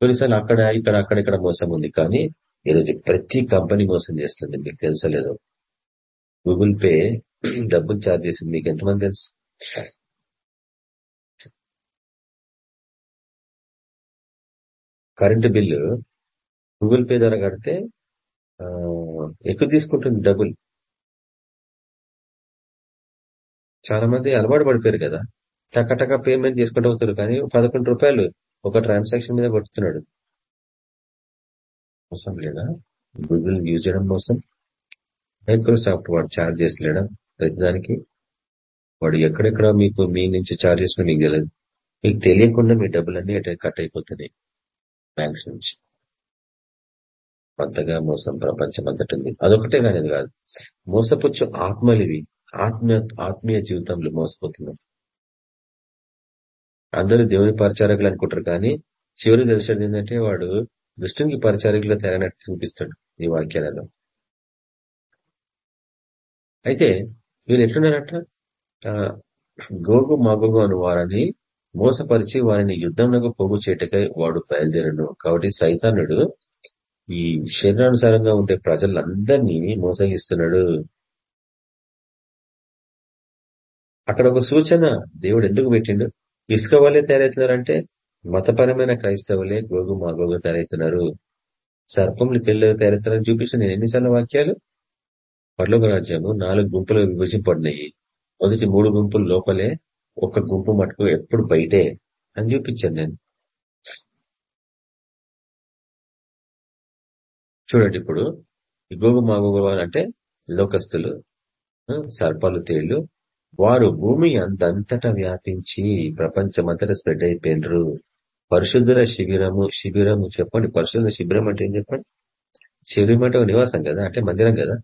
కొన్నిసార్లు అక్కడ ఇక్కడ అక్కడిక్కడ మోసం ఉంది కానీ ఈరోజు ప్రతి కంపెనీ మోసం చేస్తుంది మీకు తెలుసలేదు గూగుల్ పే డబ్బులు ఛార్జ్ చేసింది మీకు ఎంతమంది తెలుసు? కరెంటు బిల్లు గూగుల్ పే ద్వారా కడితే ఎక్కువ తీసుకుంటుంది డబ్బులు చాలా మంది అలవాటు పడిపోయారు కదా. టకటక పేమెంట్ చేసుకుంటూ అవుతారు కానీ పదకొండు రూపాయలు ఒక ట్రాన్సాక్షన్ మీద కొడుతున్నాడు. మోసం లేదా? గూగుల్ యూజ్ చేయడం మోసం. మైక్రోసాఫ్ట్ వాడు ఛార్జ్ చేస్తలేడా ప్రతిదానికి? వాడు ఎక్కడెక్కడ మీకు మీ నుంచి ఛార్జ్ చేసిన మీకు తెలియదు మీకు తెలియకుండా మీ డబ్బులన్నీ కట్ అయిపోతున్నాయి. బ్యాంక్స్ నుంచి. అంతగా మోసం ప్రపంచం అంతటుంది అదొకటే కానీ కాదు. మోసపుచ్చు ఆత్మలు ఇవి ఆత్మీయ ఆత్మీయ జీవితంలో మోసపోతున్నాం అందరూ దేవుని పరిచారకులు అనుకుంటారు కానీ చివరి దర్శనం ఏంటంటే వాడు దృష్టికి పరిచారకులుగా తెరనట్టు చూపిస్తాడు ఈ వాక్యాలలో. అయితే వీళ్ళు ఎట్లున్నారట? గోగు మాగోగు అని వారని మోసపరిచి వారిని యుద్ధంలో పోగు చేటకై వాడు బయలుదేరను కాబట్టి సైతానుడు ఈ శరీరానుసారంగా ఉండే ప్రజలందరినీ మోసగిస్తున్నాడు. అక్కడ ఒక సూచన దేవుడు ఎందుకు పెట్టిండు? ఇసుక వల్లే తయారవుతున్నారంటే మతపరమైన క్రైస్తవులే గోగు మా గోగు తయారవుతున్నారు సర్పములు తెల్లగా తయారవుతున్నారని చూపించిన నేను ఎన్నిసార్లు వాక్యాలు? పర్లోక రాజ్యము నాలుగు గుంపులు విభజింపడినాయి మొదటి మూడు గుంపులు లోపలే ఒక గుంపు మటుకు ఎప్పుడు బయటే అని చూపించాను నేను. చూడండి ఇప్పుడు గోగు మాగోగు అంటే లోకస్తులు సర్పాలు తేళ్ళు. వారు భూమి అంతంతటా వ్యాపించి ప్రపంచమంతటా స్ప్రెడ్ అయిపోయినరు. పరిశుద్ధుల శిబిరము శిబిరము చెప్పండి. పరిశుద్ధ శిబిరం అంటే ఏం చెప్పండి? శిబిరం అంటే నివాసం కదా అంటే మందిరం కదా?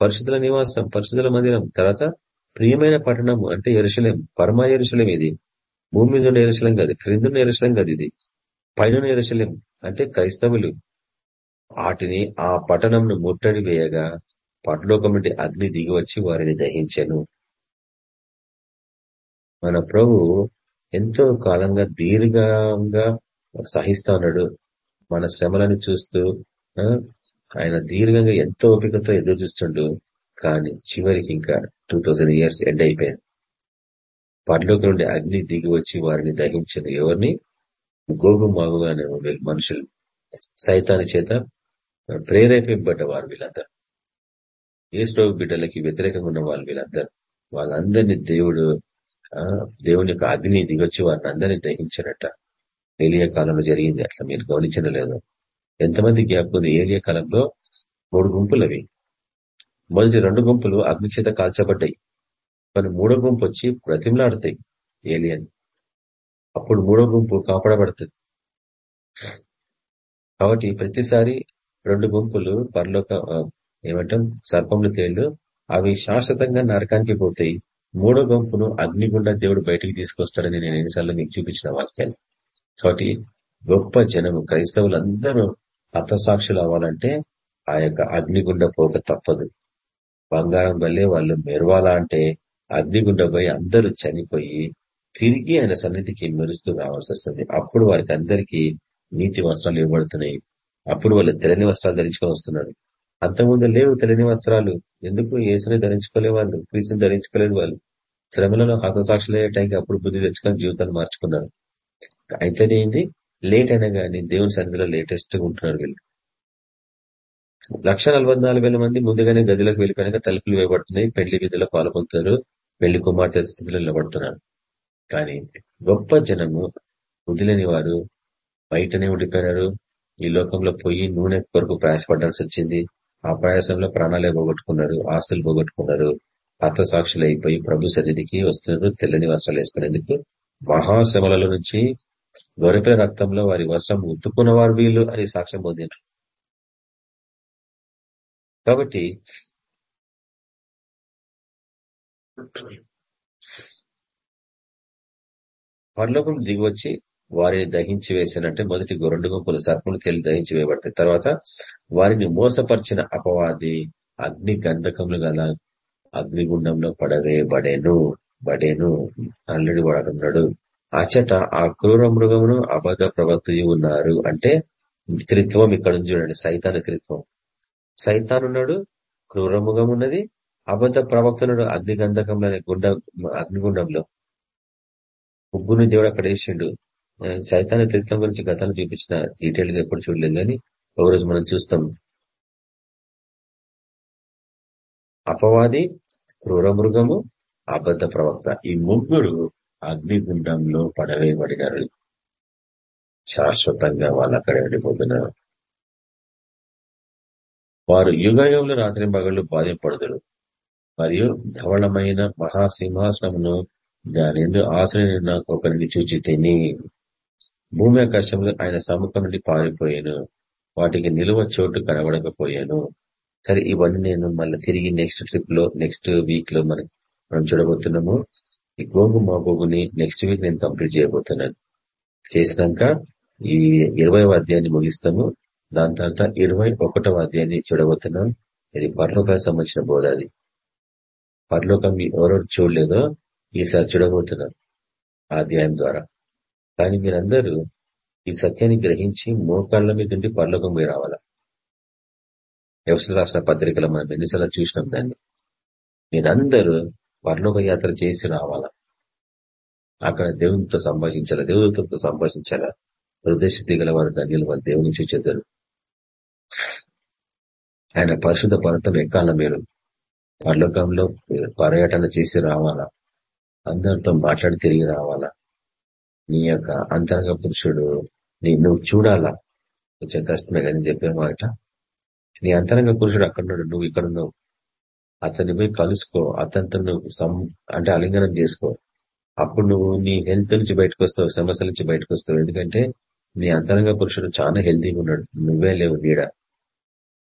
పరిశుద్ధుల నివాసం పరిశుద్ధుల మందిరం. తర్వాత ప్రియమైన పట్టణము అంటే ఎరుశలేం పరమ ఎరుశలేం ఇది. భూమి మీద ఉన్న ఎరుశలేం కాదు క్రిందున్న ఎరుశలేం కాదు ఇది. పైన ఎరుశలేం అంటే క్రైస్తవులు వాటిని ఆ పట్టణంను ముట్టడి వేయగా పరలోకం నుండి అగ్ని దిగి వచ్చి వారిని దహించను. మన ప్రభు ఎంతో కాలంగా దీర్ఘంగా సహిస్తా ఉన్నాడు. మన శ్రమలను చూస్తూ ఆయన దీర్ఘంగా ఎంతో ఓపికతో ఎదురు చూస్తుండు. కానీ చివరికి ఇంకా టూ ఇయర్స్ ఎండ్ అయిపోయాను పరలోకం నుండి అగ్ని దిగి వచ్చి వారిని దహించను ఎవరిని? గోగు మాగుగానే మనుషులు. సైతాన్ని చేత ప్రేరేపింపబడ్డ వారు వీళ్ళందరూ. ఏసు బిడ్డలకి వ్యతిరేకంగా ఉన్న వాళ్ళు వీళ్ళందరూ. వాళ్ళందరినీ దేవుడు దేవుని యొక్క అగ్ని దిగొచ్చి వారిని అందరినీ దహించారట ఏలియా కాలంలో జరిగింది. అట్లా మీరు గమనించడం లేదు. ఎంతమంది జ్ఞాపకం ఉంది? ఏలియా కాలంలో మూడు గుంపులు అవి మొదటి రెండు గుంపులు అగ్ని చేత కాల్చబడ్డాయి. కానీ మూడో గుంపు వచ్చి ప్రతిమలాడతాయి ఏలియన్. అప్పుడు మూడో గుంపు కాపాడబడుతుంది. కాబట్టి ప్రతిసారి రెండు గుంపులు పరలోక ఏమంటాం సర్పములు తేళ్ళు అవి శాశ్వతంగా నరకానికి పోతాయి. మూడో గుంపును అగ్నిగుండా దేవుడు బయటికి తీసుకొస్తాడని నేను ఎన్నిసార్లు మీకు చూపించిన వాక్యాలు. కాబట్టి గొప్ప జనము క్రైస్తవులందరూ హతసాక్షులు అవ్వాలంటే ఆ యొక్క అగ్నిగుండ పోక తప్పదు. బంగారం వల్లే వాళ్ళు మెరవాలా అంటే అగ్నిగుండ పోయి అందరూ చనిపోయి తిరిగి ఆయన సన్నిధికి మెరుస్తూ రావాల్సి వస్తుంది. అప్పుడు వారికి అందరికీ నీతి వస్త్రాలు ఇవ్వబడుతున్నాయి. అప్పుడు వాళ్ళు తెలని వస్త్రాలు ధరించుకొని వస్తున్నారు. అంతకుముందు లేవు తెలియని వస్త్రాలు. ఎందుకు ఏసుని ధరించుకోలే వాళ్ళు? క్రీస్తుని ధరించుకోలేదు వాళ్ళు. శ్రమలలో హతసాక్షులయ్యే టైంకి అప్పుడు బుద్ధి తెచ్చుకొని జీవితాన్ని మార్చుకున్నారు. అయితేనేది? లేట్ అయినా కానీ దేవుని సన్నిధిలో లేటెస్ట్గా ఉంటున్నారు వీళ్ళు. లక్ష మంది ముందుగానే గదిలోకి వెళ్ళిపోయినాక తలుపులు వేయబడుతున్నాయి. పెళ్ళి విధిలో పాల్గొంటారు పెళ్ళి కుమార్తె స్థితిలో నిలబడుతున్నారు. కానీ గొప్ప జనము వదిలేని వారు బయటనే ఉండిపోయినారు. ఈ లోకంలో పోయి నూనె కొరకు ప్రయాసపడాల్సి వచ్చింది. ఆ ప్రయాసంలో ప్రాణాలే పోగొట్టుకున్నారు. ఆస్తులు పోగొట్టుకున్నారు. సాక్షులు అయిపోయి ప్రభు సన్నిధికి వస్తున్నారు. తెల్లని వస్త్రాలు వేసుకునేందుకు మహాశ్రమల నుంచి గొరపే రక్తంలో వారి వస్త్రం ఉత్తుకున్న వారు వీళ్ళు అని సాక్ష్యం పొందినారు. కాబట్టి పరలోకం దిగివచ్చి వారిని దహించి వేసానంటే మొదటి రెండు గుంపులు సర్పములు తేలి దహించి వేయబడతాయి. తర్వాత వారిని మోసపరిచిన అపవాది అగ్ని గంధకములు గల అగ్నిగుండంలో పడవేయబడేను బడేను ఆల్రెడీ వాడుతున్నాడు అచట ఆ క్రూర మృగమును అబద్ధ ప్రవర్తి ఉన్నారు. అంటే త్రిత్వం ఇక్కడ చూడండి సైతాన త్రిత్వం. సైతానున్నాడు క్రూరముఖం ఉన్నది అబద్ధ ప్రవక్తనుడు అగ్నిగంధకంలో గుండ అగ్నిగుండంలో. ముగ్గురు దేవుడు అక్కడ వేసిండు. సైతాన్ని త్రిత్వం గురించి గతాలు చూపించిన డీటెయిల్గా ఎప్పుడు చూడలేదు కానీ ఒకరోజు మనం చూస్తాం. అపవాది క్రూర మృగము అబద్ధ ప్రవక్త ఈ ముగ్గురు అగ్నిగుండంలో పడవేయబడినారు. శాశ్వతంగా వాళ్ళు అక్కడ వెళ్ళిపోతున్నారు వారు యుగయుగంలో రాత్రి మగళ్ళు బాధ్యపడదురు మరియు ధవళమైన మహాసింహాసనమును దాని ఆశ్రయ ఒకరిని చూచి తిని భూమి ఆకాశంలో ఆయన సముఖం నుండి పారిపోయాను వాటికి నిలువ చోటు కనబడకపోయాను. సరే ఇవన్నీ నేను మళ్ళీ తిరిగి నెక్స్ట్ ట్రిప్లో నెక్స్ట్ వీక్లో మనం మనం చూడబోతున్నాము. ఈ గోగు మా గోగుని నెక్స్ట్ వీక్ నేను కంప్లీట్ చేయబోతున్నాను. చేసినాక ఈ ఇరవై అధ్యాయాన్ని ముగిస్తాము. దాని తర్వాత ఇరవై ఒకటవ అధ్యాయాన్ని చూడబోతున్నాం. ఇది పరలోకానికి సంబంధించిన బోధ అది. పరలోకం ఎవరెవరు చూడలేదో ఈసారి చూడబోతున్నారు ఆ అధ్యాయం ద్వారా. కానీ మీరందరూ ఈ సత్యాన్ని గ్రహించి మోకాళ్ళ మీద ఉండి పరలోకం పోయి రావాలా? వ్యవసాయ రాసిన పత్రికలు మనం ఎన్నిసార్లు చూసినాం దాన్ని. మీరందరూ పరలోక యాత్ర చేసి రావాలా? అక్కడ దేవునితో సంభాషించాలా? దేవుడితో సంభాషించాలా? హృదయశక్తి గల వారు ధన్యులు వారు దేవుని చూచేద్దరు ఆయన పరిశుద్ధ పర్వతం ఎక్కాల మీరు పరలోకంలో పర్యటన చేసి రావాలా? అందరితో మాట్లాడి తిరిగి రావాలా? నీ యొక్క అంతరంగ పురుషుడు నీ నువ్వు చూడాలా? కొంచెం కష్టమే కానీ చెప్పే మాట. నీ అంతరంగ పురుషుడు అక్కడున్నాడు నువ్వు ఇక్కడ ఉన్నావు. అతన్ని పోయి కలుసుకో అతనితో నువ్వు సం అంటే అలింగనం చేసుకో. అప్పుడు నువ్వు నీ హెల్త్ నుంచి బయటకు వస్తావు సమస్యల నుంచి బయటకు వస్తావు. ఎందుకంటే నీ అంతరంగ పురుషుడు చాలా హెల్తీగా ఉన్నాడు. నువ్వే లేవు నీడ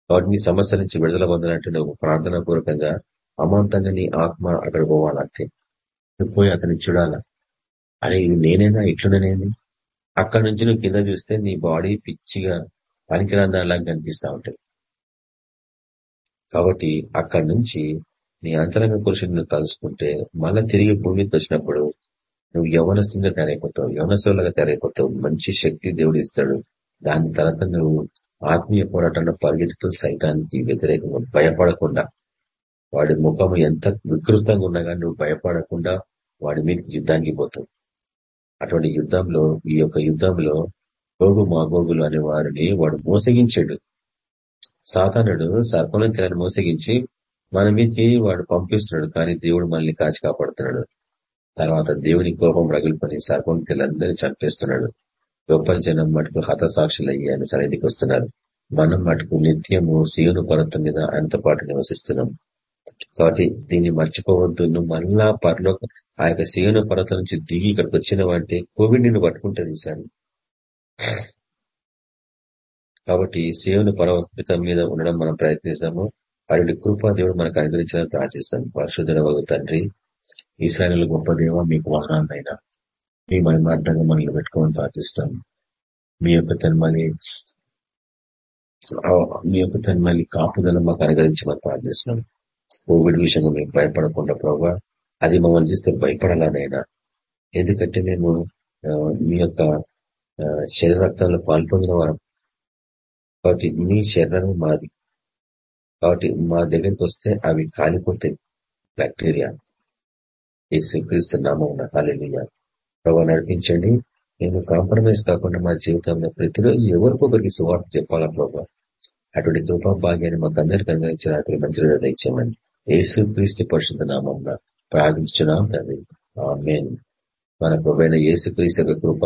కాబట్టి నీ సమస్యల నుంచి విడుదల పొందాలంటే నువ్వు ప్రార్థనా పూర్వకంగా అమాంతంగా నీ ఆత్మ అక్కడ పోవాలంతే నువ్వు పోయి అతన్ని చూడాలా? అరే ఇది నేనేనా? ఇట్లునేనేది అక్కడ నుంచి నువ్వు కింద చూస్తే నీ బాడీ పిచ్చిగా పనికిరాందాలాగా కనిపిస్తూ ఉంటాయి కాబట్టి అక్కడి నుంచి నీ అంతరంగ పురుషుని కలుసుకుంటే మళ్ళీ తిరిగి భూమికి వచ్చినప్పుడు నువ్వు యవనస్థంగా తయారైపోతావు యవనస్తులుగా తయారైపోతావు మంచి శక్తి దేవుడు ఇస్తాడు. దాని తర్వాత నువ్వు ఆత్మీయ పోరాటంలో పరిగెత్తుతూ సైతానికి వ్యతిరేకంగా భయపడకుండా వాడి ముఖం ఎంత వికృతంగా ఉన్నా కానీ నువ్వు భయపడకుండా వాడి మీద యుద్ధానికి పోతావు. అటువంటి యుద్ధంలో ఈ యొక్క యుద్ధంలో గోగు మాగోగులు అనే వారిని వాడు మోసగించాడు. సాతానుడు సర్పలంకిలను మోసగించి మన మీదకి వాడు పంపిస్తున్నాడు కానీ దేవుడు మనల్ని కాచి కాపాడుతున్నాడు. తర్వాత దేవుని కోపం రగులుకొని సర్పంకిలందరినీ చంపేస్తున్నాడు. గొప్ప జనం మటుకు హతసాక్షులు అయ్యి ఆయన సన్నిధికి వస్తున్నారు మనం మటుకు నిత్యము శివుని పర్వతం మీద ఆయనతో పాటు నివసిస్తున్నాం. కాబట్టి దీన్ని మర్చిపోవద్దు. నువ్వు మళ్ళా పరలో ఆ యొక్క శివుని పర్వతం నుంచి దిగి ఇక్కడికి వచ్చిన వాటి కోవిడ్ నిన్ను పట్టుకుంటుంది ఈసారి. కాబట్టి సేవను పర్వతం మీద ఉండడం మనం ప్రయత్నిస్తాము. అటువంటి కృపా దేవుడు మనకు అనుగ్రహించాలని ప్రార్థిస్తాం. పరిశుద్ధ తండ్రి ఈశాన్యులు గొప్ప దేవ మీకు వాహనాలైనా మీ మహిమార్థంగా మనల్ని పెట్టుకోమని ప్రార్థిస్తాం. మీ యొక్క తన్మలి మీ యొక్క తన్మలి కాపుదల మాకు అనుగ్రహించమని ప్రార్థిస్తున్నాం. కోవిడ్ విషయంగా మేము భయపడకుండా ప్రభావ అది మమ్మల్ని చూస్తే భయపడాలనైనా. ఎందుకంటే మేము మీ యొక్క శరీర రక్తంలో పాల్పొందిన వారం. కాబట్టి మీ శరీరం మాది. కాబట్టి మా దగ్గరికి వస్తే అవి కాలిపోతాయి. బ్యాక్టీరియా. క్రీస్తు నామం కాలేజీ ప్రభావ నడిపించండి నేను కాంప్రమైజ్ కాకుండా మా జీవితంలో ప్రతిరోజు ఎవరికొకరికి సువార్త చెప్పాలా ప్రభా? అటువంటి దుపా భాగ్యాన్ని మాకు అందరికి అందరించి రాత్రి మంచి దయచేయమని యేసు క్రీస్తు పరిశుద్ధ నామం ప్రార్థించున్నాం తండ్రి. మన ప్రభైన యేసు క్రీస్తు యొక్క కృప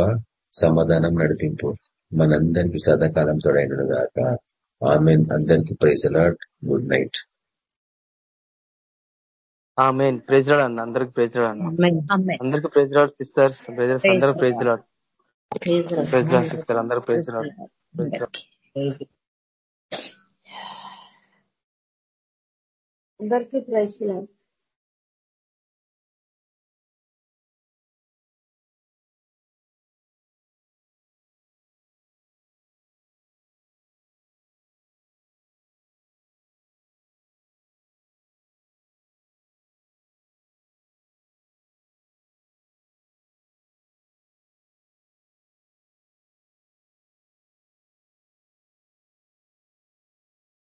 సమాధానం నడిపింపు మనందరికి సదాకాలం తోడైన దాకా ఆమెన్. అందరికి praise the lord good night. Amen. Praise lord అన్న. అందరికి ప్రైజ్ రాడ్ అన్న. అందరికి ప్రైజ్ రాడ్ సిస్టర్స్ బ్రదర్స్ అందరికి praise lord praise lord sister అందరికి ప్రైజ్ రాడ్ ప్రైజ్ రాడ్ అందరికీ ప్రైజ్